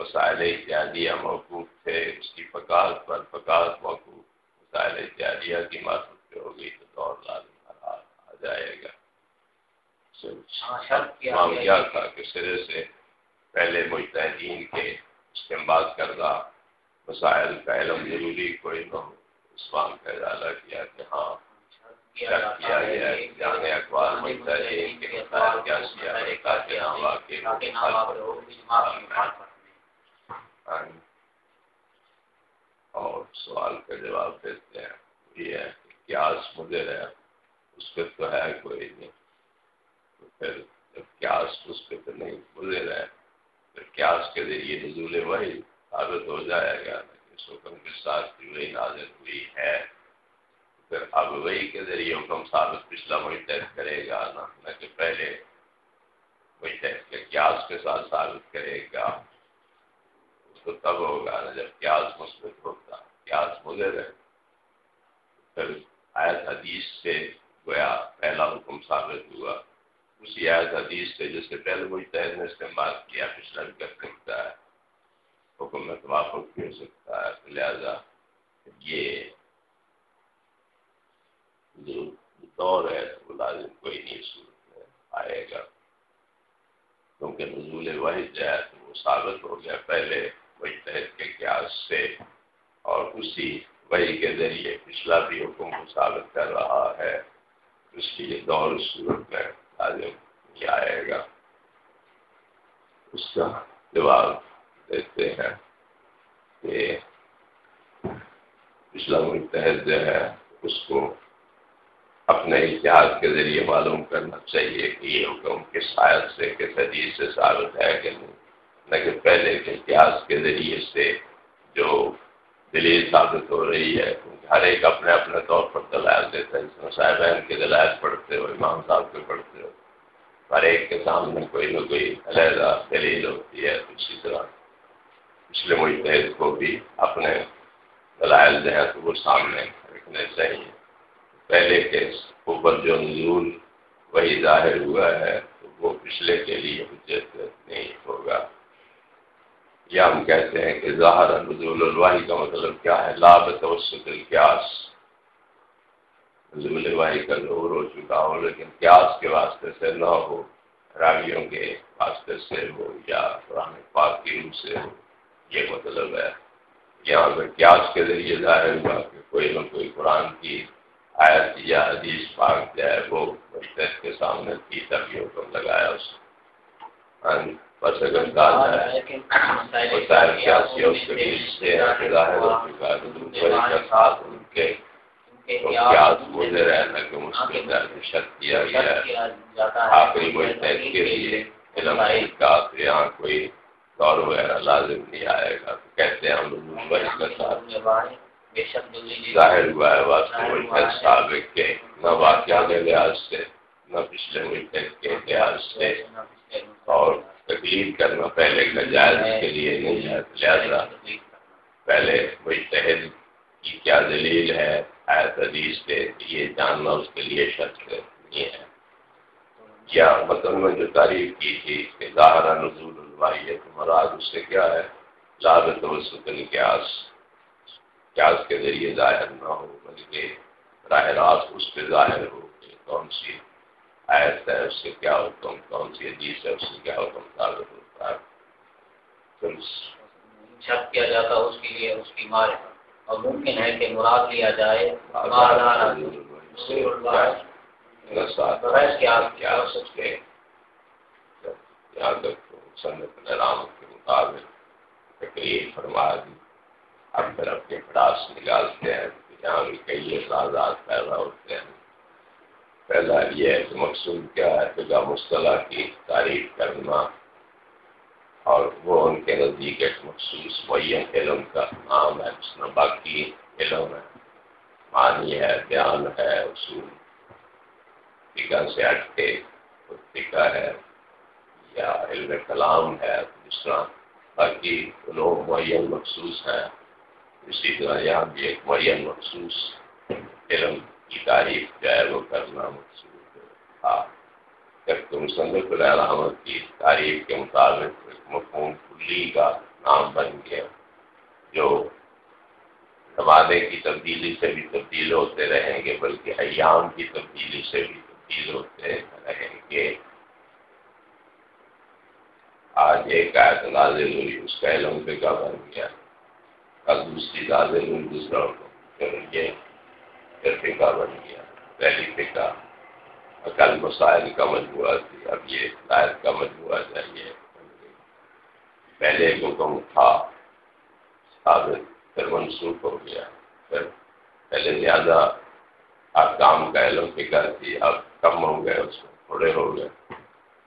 مسائل اتحادیہ موقوف تھے اس کی فقاعت پر فقاعت موقوف مسائل اتحادیہ کی معرفت پہ ہوگی تو دور لازم آ جائے گا ہاں، کیا تھا کہ سرے سے پہلے مجتہدین کے استعمال کردہ مسائل کا علم ضروری کوئی نہ ہو اس بات کا ارادہ کیا کہ ہاں کیا گیا جانے اخبار چاہیے کہ مسائل کیا کیا ہے تاکہ ہم واقعی اور سوال کا جواب دیتے ہیں، یہ ہے کہ کیاس مجھے ہے اس پہ تو ہے کوئی نہیں۔ تو پھر جب کیاس اس پہ تو نہیں، مجھے رہے پھر کیاس کے ذریعے نزول وہی ثابت ہو جائے گا اس حکم کے ساتھ کی وہی نازل ہوئی ہے۔ پھر اب وہی کے ذریعے حکم ثابت پچھلا وہی طے کرے گا، نہ کہ پہلے وہی طے کے کیاس کے ساتھ ثابت کرے گا۔ اس کو تب ہوگا نا، جب کیاس مثبت ہوگا کیاس مجھے رہے پھر آیت حدیث سے گویا پہلا حکم ثابت ہوا۔ اسی آیت حدیث سے جس سے پہلے وہی تحت نے استعمال کیا، پچھلا بھی کر سکتا ہے۔ حکم میں توافق بھی ہو سکتا ہے لہذا یہ جو دور ہے وہ لازم کوئی نہیں صورت میں آئے گا۔ کیونکہ نزول واحد جو ہے، تو وہ ثابت ہو گیا پہلے۔ وہی تحت کے قیاس سے اور اسی وہی کے ذریعے پچھلا بھی حکم کو ثابت کر رہا ہے، اس لیے دور صورت میں لازم یہ آئے گا۔ اس کا جواب دیتے ہیں کہ پچھلا متحد جو ہے، اس کو اپنے اتحاد کے ذریعے معلوم کرنا چاہیے کہ یہ حکم کس آیت سے، کس حدیث سے ثابت ہے کہ نہیں۔ نہ کہ پہلے کے اتحاد کے ذریعے سے جو دلیل ثابت ہو رہی ہے، کیونکہ ہر ایک اپنے اپنے طور پر دلائل دیتا ہے جس میں کے دلائل پڑھتے ہو، امام صاحب کے پڑھتے ہو، ہر ایک کے سامنے کوئی نہ کوئی علیحدہ دلیل ہوتی ہے اسی طرح پچھلے متحد کو بھی اپنے دلائل جو ہے تو وہ سامنے رکھنے چاہیے۔ پہلے کے اوپر جو نزول وہی ظاہر ہوا ہے، تو وہ پچھلے کے لیے حجت نہیں ہوگا۔ یا ہم کہتے ہیں کہ ظاہر نزول الواحی کا مطلب کیا ہے؟ لاب توسط القیاس۔ نزول واحی کا ظہور ہو چکا ہو، لیکن قیاس کے واسطے سے نہ ہو، راویوں کے واسطے سے ہو یا قرآن پاک کی روح سے ہو، یہ مطلب ہے۔ یہاں پہ قیاس کے ذریعے ظاہر ہوا کہ کوئی نہ کوئی قرآن کی آیت یا حدیث پاک جو ہے، وہ مشتق کے سامنے کی تبھی حکم لگایا اس۔ ہاں جی۔ بس اگر ان کے مجھے رہنا کہ مشکل درد شک کیا گیا ہے۔ آخری کوئی کے لیے علم کا یہاں کوئی دور وغیرہ لازم نہیں آئے گا۔ تو کہتے ہیں ہم لوگ کا ساتھ۔ ظاہر ہوا ہے واسطے سابق کے نہ واقعہ کے لحاظ سے، نہ پچھلے ملک کے لحاظ سے اور تکلیف کرنا پہلے کا جائز کے لیے نہیں ہے لہٰذا پہلے وہی تحد کی کیا دلیل ہے آیت حدیث سے یہ جاننا اس کے لیے شخص نہیں ہے۔ یا مطلب میں جو تعریف کی تھی کہ ظاہرہ نزول الواحیت مراد اس سے کیا ہے؟ لابت وسط القیاس قیاس کے ذریعے ظاہر نہ ہو بلکہ راہ راست اس پہ ظاہر ہو کہ کون سی آیت ہے اس سے کیا حکم کون سی حدیث ہے اس سے کیا حکم ثابت ہوتا ہے چھت کیا جاتا اس کے لیے اس کی مار اور ممکن ہے کہ مراد لیا جائے۔ تقریر فرما دی اب پھر اپنے پڑاس نکالتے ہیں جہاں بھی کئی اعزازات پیدا ہوتے ہیں پہلا یہ ہے کہ مقصود کیا ہے فضا مصطلح کی تعریف کرنا اور وہ ان کے نزدیک ایک مخصوص معین علم کا نام ہے جس میں باقی علم ہے، معنی ہے، بیان ہے، اصول فکا سے ہٹ کے فکا ہے یا علم کلام ہے، جس طرح باقی لوگ معین مخصوص ہیں، اسی طرح یہاں بھی ایک معین مخصوص علم کی تعریف جو ہے وہ کرنا مقصود تھا ہاں، جب مصنف الحمد کی تعریف کے مطابق مفہوم کلی کا نام بن گیا، جو زمانے کی تبدیلی سے بھی تبدیل ہوتے رہیں گے، بلکہ ایام کی تبدیلی سے بھی تبدیل ہوتے رہیں گے۔ آج ایک آیت نازل ہوئی، اس کا علم بن گیا۔ کل دوسری نازل ہوئی دوسرا۔ یہ پھر فقہ بن گیا پہلی فقہ کل مسائل کا مجموعہ تھی اب یہ آیت کا مجموعہ چاہیے پہلے ایک حکم تھا۔ ثابت پھر منسوخ ہو گیا۔ پھر پہلے زیادہ کام کا علم فکر تھی اب کم ہو گئے، اس میں تھوڑے ہو گئے۔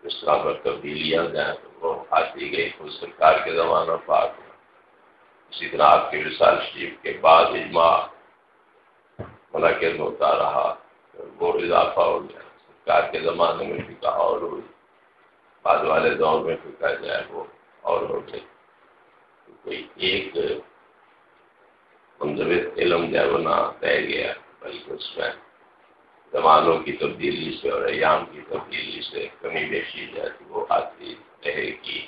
اس طرح پر تبدیلیاں جائیں تو وہ آتی گئی۔ خود سرکار کے زمانہ پاک۔ اسی طرح آپ کے وصال شریف کے بعد اجماع منعقد ہوتا رہا وہ اضافہ ہو گیا۔ سرکار کے زمانے میں فکا اور ہوئی۔ بعد والے دور میں فکا جائے وہ اور ہو گئی کوئی ایک منظر علم جو ہے وہ نہ رہ گیا، بلکہ اس میں زمانوں کی تبدیلی سے اور ایام کی تبدیلی سے کمی بیشی جو ہے وہ آتی رہے گی۔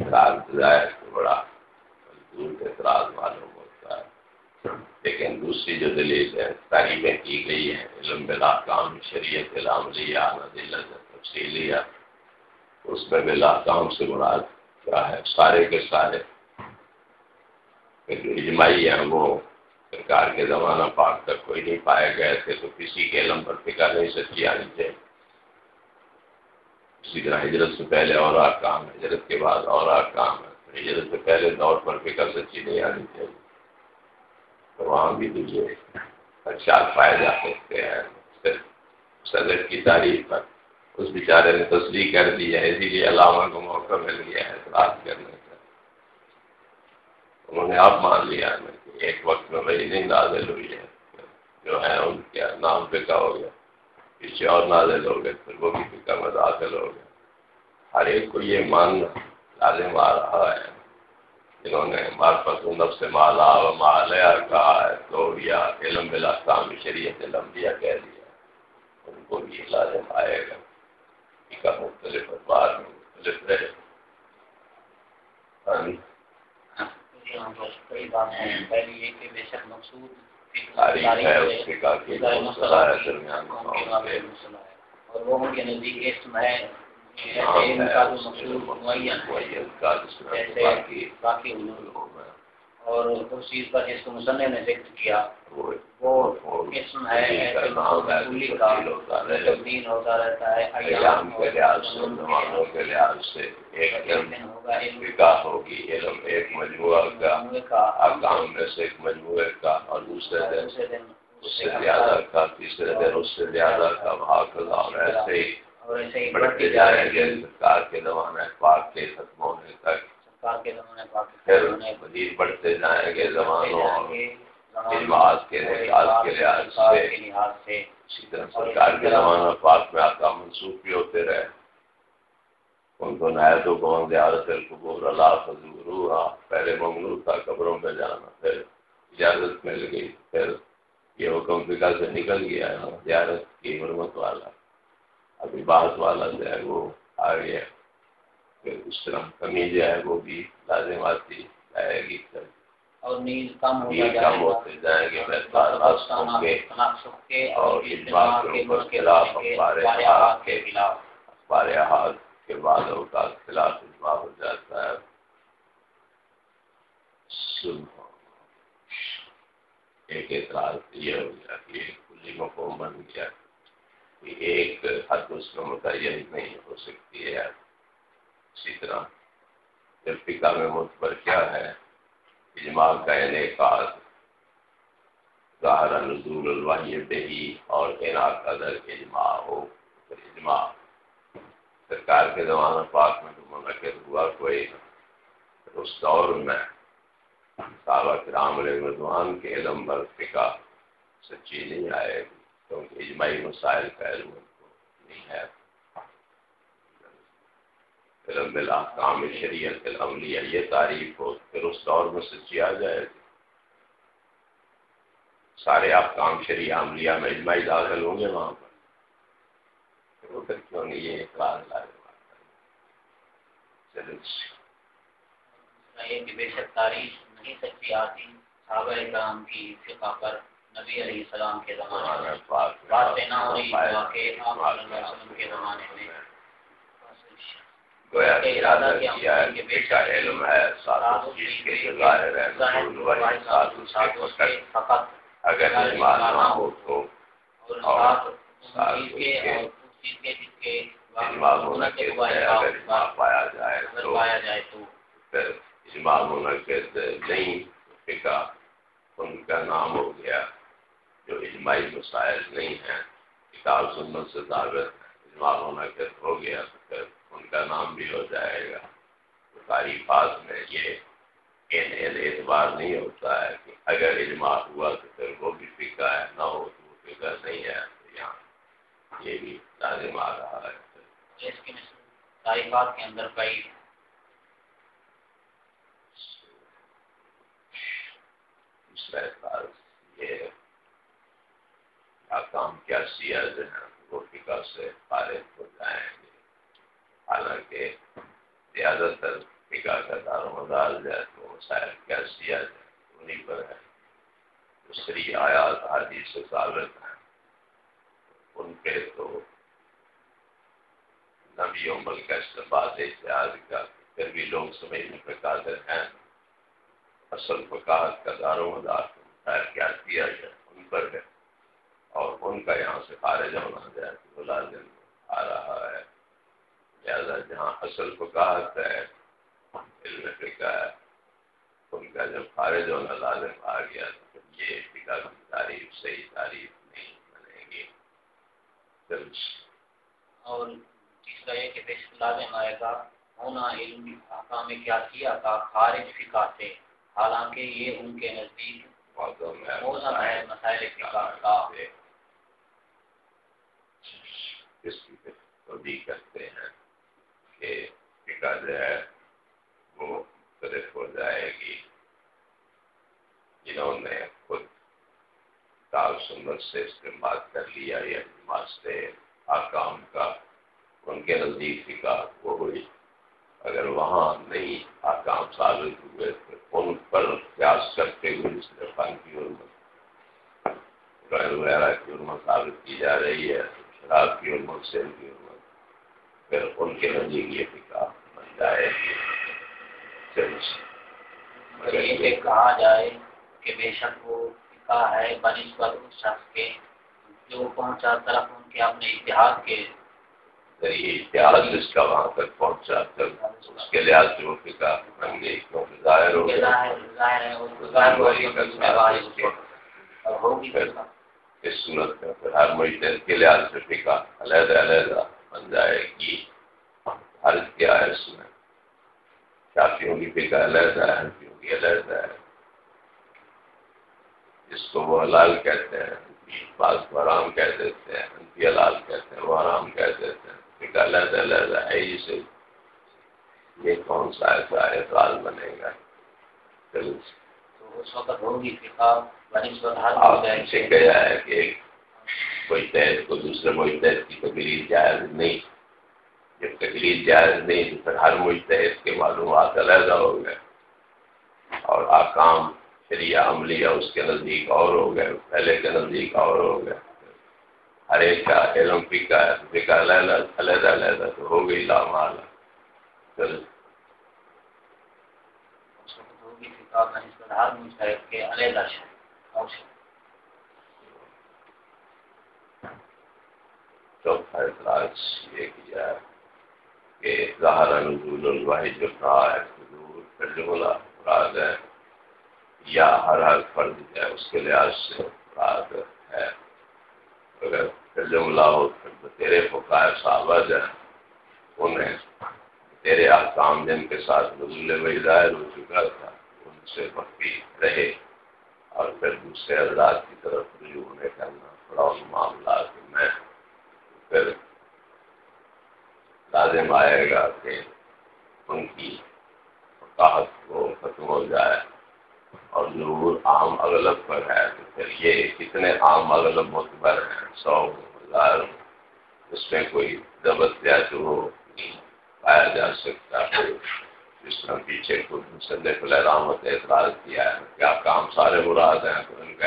اعتراض بڑا دور اعتراض معلوم ہوتا ہے۔ لیکن دوسری جو دلیل ہے، تعریفیں کی گئی ہیں، علم بلا کام، شریعت علام لیا نہ تفصیلیہ اس میں بلا کام سے مراد کیا ہے؟ سارے کے سارے جو اجماعی ہیں وہ سرکار کے زمانہ پاک تک کوئی نہیں پائے گئے تھے، تو کسی کے علم پر فکر نہیں، سچی آنی چاہیے اسی طرح ہجرت سے پہلے اور کام ہے۔ ہجرت کے بعد اور کام ہے۔ ہجرت سے پہلے دور پر فکر سچی نہیں آنی چاہیے۔ تو وہاں بھی تجھے اچھا پائے جا سکتے ہیں۔ صدر کی تعریف پر۔ اس بیچارے نے تصریح کر دی ہے۔ اسی لیے علامہ کو موقع مل گیا ہے اعتراض کرنے کا۔ انہوں نے آپ مان لیا ہے کہ ایک وقت میں وہی نہیں نازل ہوئی ہے۔ جو ہے ان کے نام پہ کا ہو گیا۔ کسی اور نازل ہو گئے، پھر وہ بھی فکر میں داخل ہو گیا۔ ہر ایک کو یہ ماننا لازم آ رہا ہے۔ جنہوں نے مارفت نفس مالا و مالیا کہا ہے تو یا علم بلا کام، شریعت علم دیا کہہ دیا۔ ان کو بھی لازم آئے گا۔ کا مختلف اخبار میں مختلف رہے ہاں جی۔ ہاں، کئی بات ہے پہلی یہ کہ بے شک مقصود اور وہ ان کے نزدیک اسم ہے باقی اور اس چیز پر جس کو مصنف نے ذکر کیا وہ اسم ہے تبدیل ہوتا رہتا ہے ایام کے لحاظ سے زمانوں کے لحاظ سے ایک ہوگی علم ایک مجموعہ کا اقام میں سے ایک مجموعے کا اور دوسرے دن اس سے زیادہ کا تیسرے دن اس سے زیادہ کا بھاگ اور ایسے ہی بڑھتے جائیں گے سرکار کے زمانے پاک کے ختم ہونے تک پھر مزید بڑھتے جائیں گے زمانوں اور کے لحاظ سے، اسی طرح سرکار کے زمانہ پاک میں آپ کا منسوخ بھی ہوتے رہے۔ ان کو نایت و قوم زیارت القبور، اللہ فضور پہلے ممنوع تھا، قبروں پہ جانا، پھر اجازت مل گئی، پھر یہ حکم فکا سے نکل گیا، زیارت کی حرمت والا۔ ابھی بات والا جو ہے وہ آ گیا پھر اس طرح کمی جو ہے وہ بھی لازم آتی جائے گی۔ پھر اور نیز کم جائیں گے۔ میں اور اس بات کے خلاف۔ کے بعد کا خلاف اجماع ہو جاتا ہے۔ ایک اعتراض یہ ہو گیا کہ ایک کلی مقوم بن گیا کہ ایک حد اس میں متعین نہیں ہو سکتی ہے۔ اسی طرح فقہ میں متبر کیا اجماع کا یعنی انعقاد ظاہر نزول الواحی بہی اور انعقاد اجماع ہو اجماع۔ سرکار کے زمانہ پاک میں تو منعقد ہوا کوئی اس دور میں صحابہ کرام علیہ مردوان کے علم بر فقہ سچی نہیں آئے گی کیونکہ اجماعی مسائل کا علم نہیں ہے۔ علم الاحکام شریعت العملیہ یہ تعریف ہو پھر اس دور میں سچی آ جائے؟ گی سارے احکام شریع عملیہ میں اجماعی داخل ہوں گے وہاں پر۔ وہ پھر کیوں نہیں یہ اقرار لائے یہ بے شک تاریخ نہیں سچی آتی صحابہ کرام کی فقہ پر نبی علیہ السلام کے زمانے میں باتیں نہ ہو رہی کے وسلم کے زمانے میں۔ گویا کہ ارادہ کیا ہے کہ بے کا علم ہے ساتھ چیز کے جو ظاہر ہے ساتھ فقط اگر نہ ہو تو اور ساتھ کے ہونا کے اگر اجماع پایا جائے تو پھر ہونا کے نہیں فقہ ان کا نام ہو گیا جو اجماعی مسائل نہیں ہیں کتاب سنت سے ہونا کے ہو گیا تو پھر ان کا نام بھی ہو جائے گا۔ تو تعریفات میں یہ اعتبار نہیں ہوتا ہے کہ اگر اجماع ہوا تو پھر وہ بھی فکا ہے نہ ہو تو وہ فکا نہیں ہے۔ تو یہاں یہ بھی لازم آ رہا ہے۔ تعریفات کے اندر کئی دوسرا یہ کام کیا سیا جو ہے وہ فکا سے فارغ گے حالانکہ زیادہ تر فکا کا دار و مدار جائے تو مسائل کیا سیا جائے انہیں پر ہے۔ دوسری آیات، حدیث سے ثابت ہیں۔ ان پہ تو نبی عمل کا استفاد اتحاد کا پھر بھی لوگ سمجھنے پہ قادر ہیں۔ اصل فکاہت کا دار و مدار مسائل کیا کیا جائے ان پر ہے۔ اور ان کا یہاں سے خارج ہونا جائے تو لازم آ رہا ہے۔ لہٰذا جہاں اصل فکاہت ہے علم فکا ہے ان کا جب خارج ہونا لازم آ گیا تو یہ فکا کی تعریف صحیح تعریف نہیں بنے گی۔ اور تیسرا یہ کہ پیش لازم آئے گا ہونا علم حکام کیا کیا تھا خارج فکا سے۔ حالانکہ یہ ان کے نزدیک ہے مسائل فکا کا۔ اس کی کرتے ہیں۔ کہ فکا جو ہے، وہ مختلف ہو جائے گی۔ جنہوں نے خود کال سنت سے استعمال کر لیا، یا جماعت سے آکام کا، ان کے نزدیک فکا وہ ہوئی۔ اگر وہاں نہیں آکام ثابت ہوئے، تو ان پر پیاس کرتے ہوئے جس نے فن کی علمت وغیرہ کی علمت ثابت کی جا رہی ہے، شراب کی علمت سے کی علمت پھر ان کے نزدیک یہ فکا بن جائے گی یہ کہا جائے کہ بے شک وہ فکا ہے بنسبت اس شخص کے جو پہنچا طرف ان کے اپنے اتحاد کے۔ ذریعے اتحاد جس کا وہاں تک پہنچا تک اس کے لحاظ سے وہ فکا گئی کیونکہ ظاہر ہو اس صورت میں پھر ہر کے لحاظ سے فکا علیحدہ علیحدہ۔ جائے گی۔ ہر کیا ہے اس میں؟ شافیوں کی فکا علیحدہ ہے حنفیوں کی علیحدہ ہے۔ جس کو وہ حلال کہتے ہیں بعض کو حرام کہہ دیتے ہیں حنفی حلال کہتے ہیں وہ حرام کہہ دیتے ہیں۔ فکا علیحدہ علیحدہ ہے اسے یہ کون سا ایسا اعتراض بنے گا؟ آپ سے گیا ہے کہ کوئی تحت کو دوسرے مجتحد کی تبدیلی جائز نہیں۔ جب تکلیف جائز نہیں تو پھر ہر مجتحد کے معلومات علیحدہ ہو گئے۔ اور آکام، شریعہ، عملیہ اس کے نزدیک اور ہو گئے، پہلے کے نزدیک اور ہو گئے۔ ہر ایک کا علم فکا فکا علیحدہ علیحدہ علیحدہ تو ہو گئی لامال چل چوتھا اعتراض یہ کیا کہ ظاہر نزول الواحد جو کہا ہے حضور کا جملہ مراد ہے، یا ہر ہر فرد ہے، اس کے لحاظ سے مراد ہے۔ اگر جملہ ہو پھر تیرے فقائے صحابہ جو انہیں تیرے احکام جن کے ساتھ نزول وہی ظاہر ہو چکا تھا، ان سے مخفی رہے۔ اور پھر دوسرے حضرات کی طرف رجوع ہونے کرنا پڑا ان معاملات میں پھر لازم آئے گا کہ ان کی طاقت کو ختم ہو جائے اور ضرور عام اغلب پر ہے۔ تو پھر یہ کتنے عام اغلب معتبر ہیں؟ سو ہزار۔ اس میں کوئی ضبط ہو نہیں پایا جا سکتا۔ جس طرح پیچھے خود رحمت اعتراض کیا ہے۔ کیا کام سارے مراد ہیں؟ تو ان کا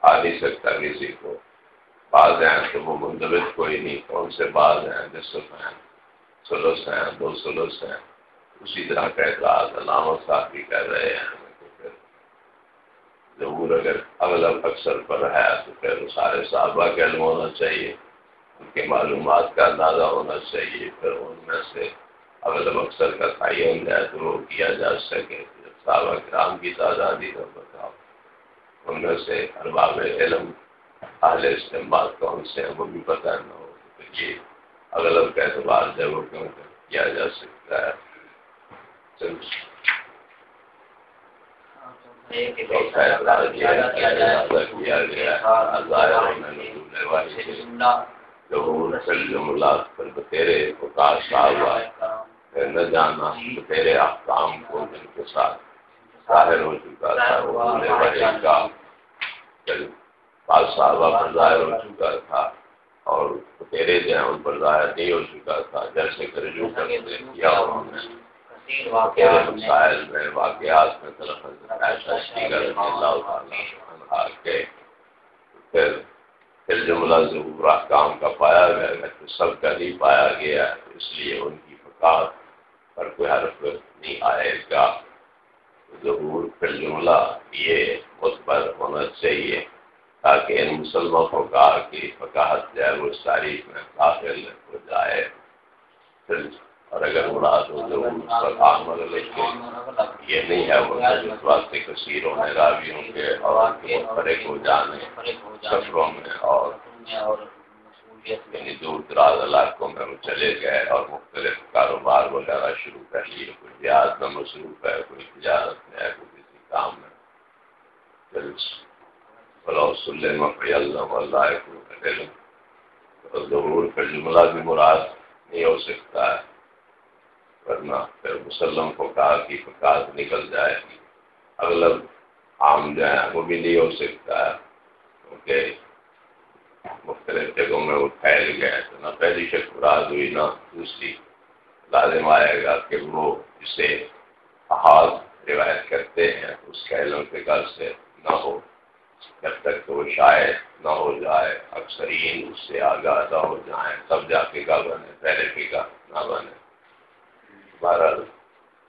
آ نہیں سکتا کسی کو۔ بعض ہیں تو وہ منظمت کوئی نہیں، کون سے بعض ہیں نصف ہیں سلوس ہیں، دو سلوس ہیں۔ اسی طرح کا اعتراض علامت صاحب بھی کر رہے ہیں۔ ضرور اگر اغلب اکثر پر ہے تو پھر سارے صحابہ کا علم ہونا چاہیے، ان کے معلومات کا اندازہ ہونا چاہیے۔ پھر ان میں سے اغلب اکثر کا تعین ہے تو وہ کیا جا سکے۔ صحابہ کرام کی تعدادی کا بتاؤ ان میں سے ارباب علم اہل استعمال کون سے ہیں وہ بھی پتہ نہ ہو۔ جی، تو یہ اغلب کا اعتبار ہے وہ کیوں کیا جا سکتا ہے۔ تیرے نہ جانا تیرے کام کو جن کے ساتھ ظاہر ہو چکا تھا صاحبہ پر ظاہر ہو چکا تھا اور تیرے جو ہیں ان پر ظاہر نہیں ہو چکا تھا جیسے رجوع کرتے کیا انہوں نے۔ مسائل میں واقعات میں پھر پھر جملہ ظہور احکام کا پایا گیا تو سب کا نہیں پایا گیا اس لیے ان کی فقات پر کوئی حرف نہیں آئے گا۔ ظہور پھر جملہ یہ مثبت ہونا چاہیے۔ تاکہ ان مسلموں کو کہا کہ فقاحت جو ہے وہ تاریخ میں داخل ہو جائے۔ اور اگر مراد ہو تو لیکن یہ نہیں ہے، وہ اس واسطے کثیر ہونے، راویوں کے اور فرق ہو جانے، سفروں میں اور یعنی دور دراز علاقوں میں وہ چلے گئے اور مختلف کاروبار وغیرہ شروع کر لیے۔ کوئی ریاض میں مصروف ہے، کوئی تجارت میں ہے، کوئی کسی کام میں ضرور پھر جملہ بھی مراد نہیں ہو سکتا ہے۔ ورنہ پھر مسلم کو کہا کہ فکاس نکل جائے۔ گی اغلب عام جو ہے، وہ بھی نہیں ہو سکتا ہے۔ کیونکہ مختلف جگہوں میں وہ پھیل گئے۔ تو نہ پہلی شک مراد ہوئی، نہ دوسری۔ لازم آئے گا کہ وہ جسے احاظ روایت کرتے ہیں، اس کے علم فکر سے نہ ہو۔ جب تک کہ وہ شاید نہ ہو جائے، اکثرین اس سے آگاہ ہو جائیں، تب جا کے کا بنے، پہلے فکا نہ بنے۔ بہرحال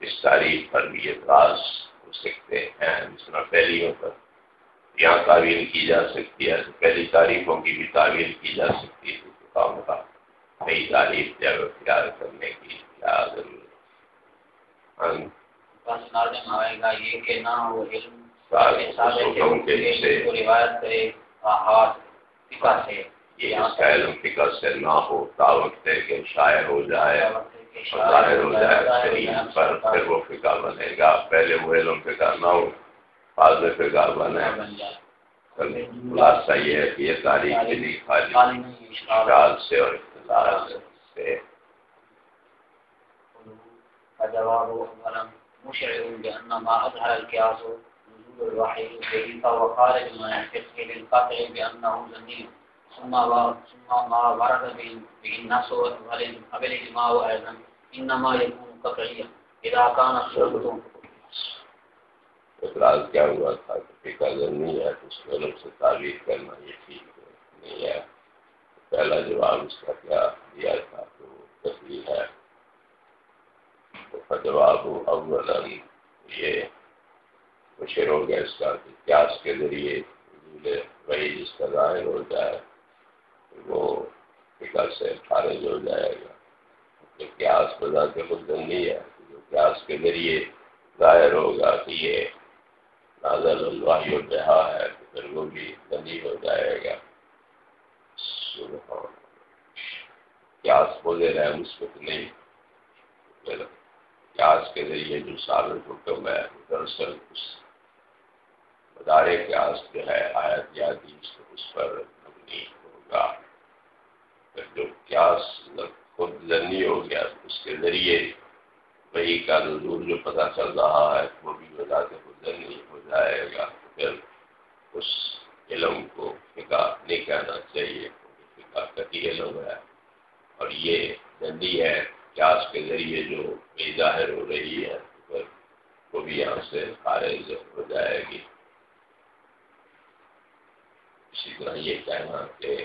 اس تاریخ پر بھی اعتراض ہو سکتے ہیں، جس طرح پہلیوں پر یہاں تعویل کی جا سکتی ہے پہلی تعریفوں کی بھی تعویل کی جا سکتی ہے کام کا نئی تعریف جب اختیار کرنے کی کیا ضرورت فکر سے نہ ہو کہ شاعر ہو جائے ظاہر ہو جائے پر پھر وہ فکا بنے گا پہلے وہ علم فکا نہ ہو فاضل بنے خلاصہ یہ ہے کہ یہ تاریخ کے لیے خالی اشتغال سے اور اقتدار سے مشعر ما نزول الوحي به فهو خارج من الفقه للقطع بانه ذني ثم ثم ما ورد به النص والاجماع ايضا انما يكون قطعيا. اذا كان الشرط. اعتراض کیا ہوا تھا کہ فکا نہیں ہے؟ تو اس کو الگ سے تعریف کرنا یہ ٹھیک نہیں ہے۔ پہلا جواب اس کا کیا دیا تھا؟ تو تصویر ہے۔ جواب اول یہ مشیر ہو گیا اس کا کہ قیاس کے ذریعے وہی جس کا ظاہر ہو جائے، وہ فکا سے خارج ہو جائے گا۔ قیاس بذات خود نہیں ہے، جو قیاس کے ذریعے ظاہر ہوگا کہ یہ نازل اللہ البہا ہے، تو پھر وہ بھی بندی ہو جائے گا۔ سبحان قیاس بولے رہے مثبت نہیں۔ قیاس کے ذریعے جو ثابت حکم ہے دراصل اس مدارے قیاس جو ہے، آیت یا حدیث اس پر مبنی ہوگا۔ پھر جو قیاس خود زنی ہو گیا، اس کے ذریعے وہی کا نظور جو پتہ چل رہا ہے، وہ بھی بتا کے نہیں ہو جائے گا۔ پھر اس علم کو فکا نہیں کہنا چاہیے فکا کتی علم ہے۔ اور یہ گندی ہے، قیاس کے ذریعے جو بے ظاہر ہو رہی ہے پھر وہ بھی یہاں سے خارج ہو جائے گی۔ اسی طرح یہ کہنا کہ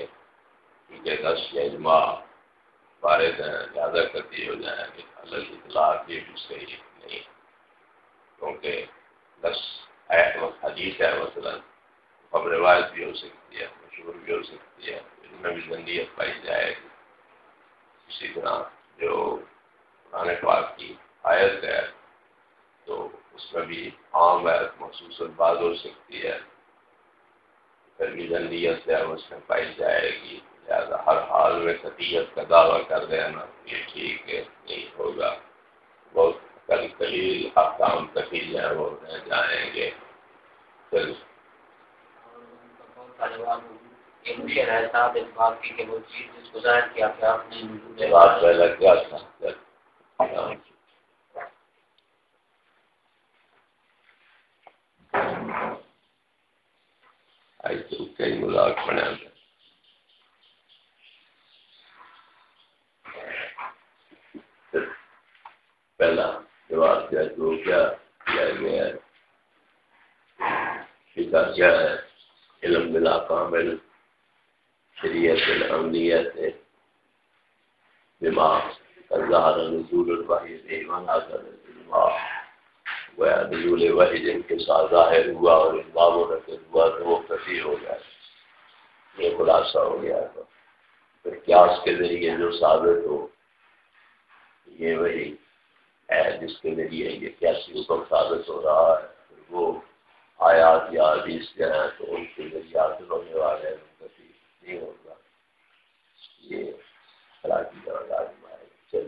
کیونکہ دس یا اجماع وارد ہیں زیادہ کرتی ہو جائیں کہ الگ اطلاع یہ بھی صحیح نہیں کیونکہ دس حدیث ہے مثلاً اب روایت بھی ہو سکتی ہے مشہور بھی ہو سکتی ہے ان میں بھی زندیت پائی جائے گی اسی طرح جو پرانے پاک کی آیت ہے تو اس میں بھی عام آیت مخصوص بات ہو سکتی ہے بھی زندیت سے اس میں پائی جائے گی۔ لہٰذا ہر حال میں قطیت کا دعویٰ کر دینا یہ ٹھیک ہے نہیں ہوگا۔ بہت کل کلیل احکام کثیر ہیں وہ رہ جائیں گے۔ پھر بات پہلا کیا تھا؟ آئی تو کئی مذاق بنے پہلا جواب کیا، جو کیا کیا ہے فکا کیا ہے؟ علم بلا کامل، شریعت العملیت دماغ ظاہر نزول الواحد ایمان آزاد دماغ۔ گویا نزول واحد ان کے ساتھ ظاہر ہوا اور انباب و رکھت ہوا تو وہ کثیر ہو جائے یہ خلاصہ ہو گیا۔ تو پھر قیاس کے ذریعے جو ثابت ہو، یہ وہی ہے جس کے ذریعے یہ کیسی حکم ثابت ہو رہا ہے۔ پھر وہ آیات یا حدیث کے ہیں تو ان کے ذریعے حاصل ہونے والے کثیر نہیں ہوگا۔ یہ خلا کی جگہ چل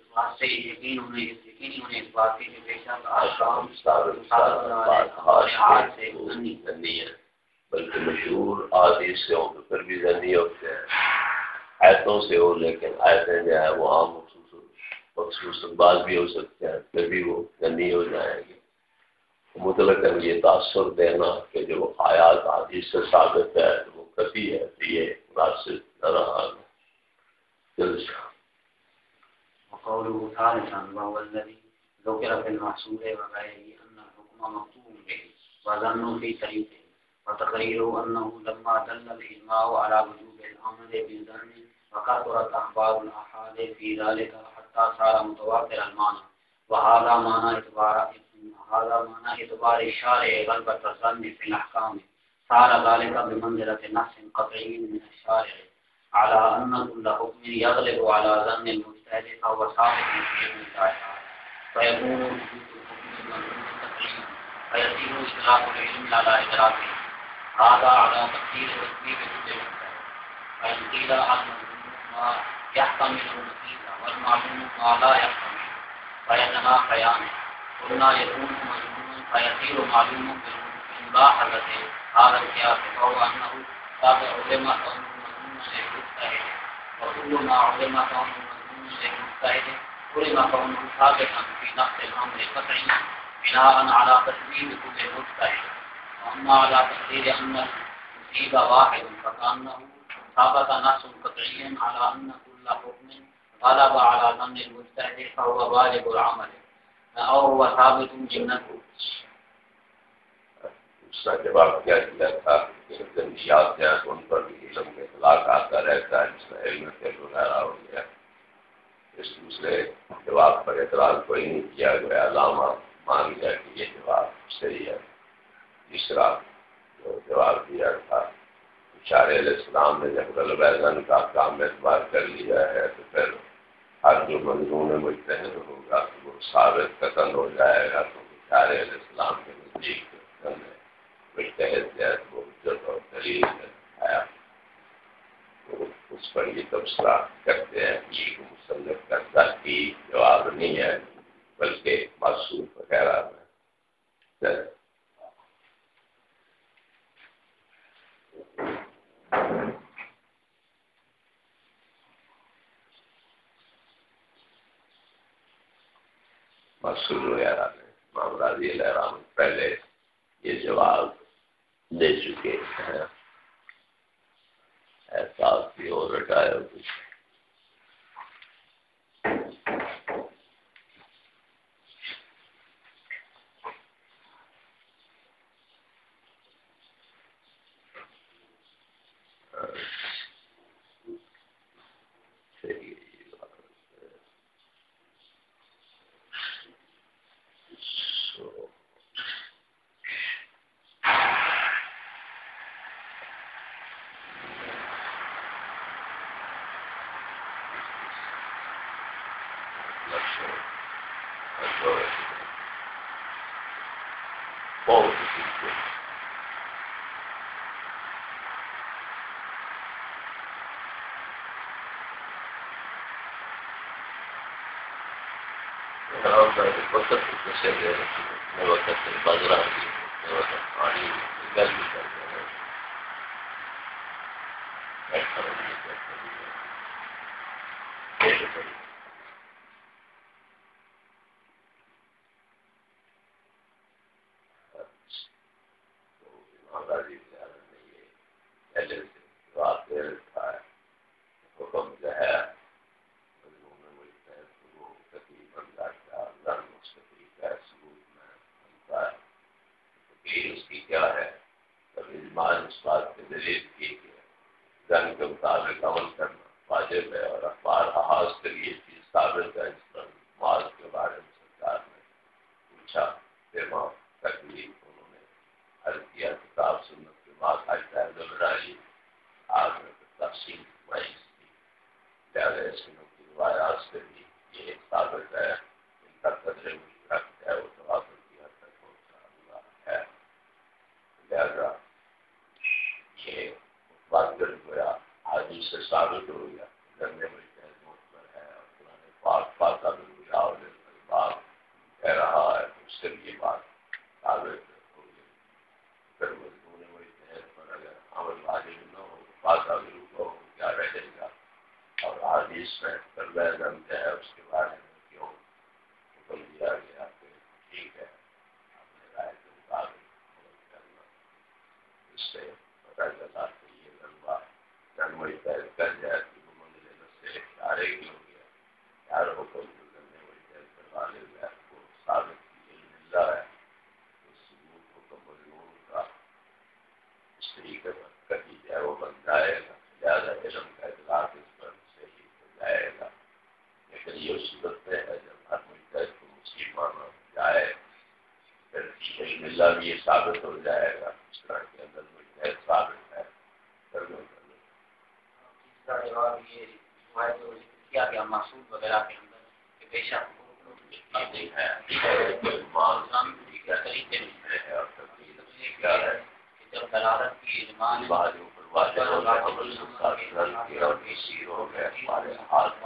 بلکہ مشہور آدمی سے تو پھر بھی زنی ہوتے ہیں آیتوں سے ہو لیکن آیتیں جو ہے وہ عام مخصوص مخصوص بات بھی ہو سکتے ہیں پھر بھی وہ زنی ہو جائیں گے۔ مطلق یہ تاثر دینا کہ جو آیات حدیث سے ثابت ہے وہ کتی ہے تو یہ مناسب نہ رہا۔ وقوله ثالثا، وهو الذي ذكر في المحصول وغيره أن الحكم مكتوب به وظنوا في طريقه، وتقريره أنه لما دل الإجماع على وجوب الأمر بالظن وكثرت أخبار الأحاد في ذلك حتى صار متواتر المعنى. وهذا معنى اعتبار هذا معنى اعتبار الشارع غلبة الظن في الأحكام. صار ذلك بمنزلة نفس قطعي من الشارع، على أن كل حكم يغلب على ظن المجتهد فهو صادق في المجتهد فيكون فيصير إشراك العلم على إدراكه هذا على تقدير التكليف كل فإن قيل أن ما يحتمل النتيجة والمعلوم ما لا يحتمل، فإنما خيانه قلنا يكون مجنون فيصير معلوم بالملاحظة هذا القياس فهو أنه قد علم أنه وكل ما علم كونه مضمون للمجتهد علم كونه ثابتا في نفس الامر قطعيا بناء على تسليم كل مجتهد واما على تقدير ان المصيب واحد فكانه ثابت نفس قطعيا على ان كل حكم غلب على ظن المجتهد فهو واجب العمل او هو ثابت جنته اس کا جواب کیا دیا تھا جنسیات ہیں تو ان پر بھی علم کے اطلاق آتا رہتا ہے جس میں علم کے وغیرہ ہو گیا اس دوسرے جواب پر اعتراض کوئی نہیں کیا گیا علامہ مان گیا کہ یہ جواب صحیح ہے۔ تیسرا جو جواب دیا تھا اشارے علیہ السلام نے جب غلب کا کام اعتبار کر لیا ہے تو پھر ہر جو منظور مجتہد ہوگا تو وہ ثابت قتل ہو جائے گا تو اشارے علیہ السلام کے نزدیک مشتحد وہ عزت اور دلیل آیا۔ اس پر یہ تبصرہ کرتے ہیں کہ مصنف کا تحقیق جواب نہیں ہے، بلکہ معصوف وغیرہ میں۔ مقصود وغیرہ میں۔ معاملہ لہرام الحرام پہلے یہ جواب دے چکے ہیں۔ احساس بھی ہو بیٹا ہے۔ کچھ وقت جیسے وقت پانی گرمی کرتے اس پر صحیح ہو جائے گا۔ لیکن یہ اس وقت ہے جب ہر ملک جائے، پھر بھی یہ ثابت ہو جائے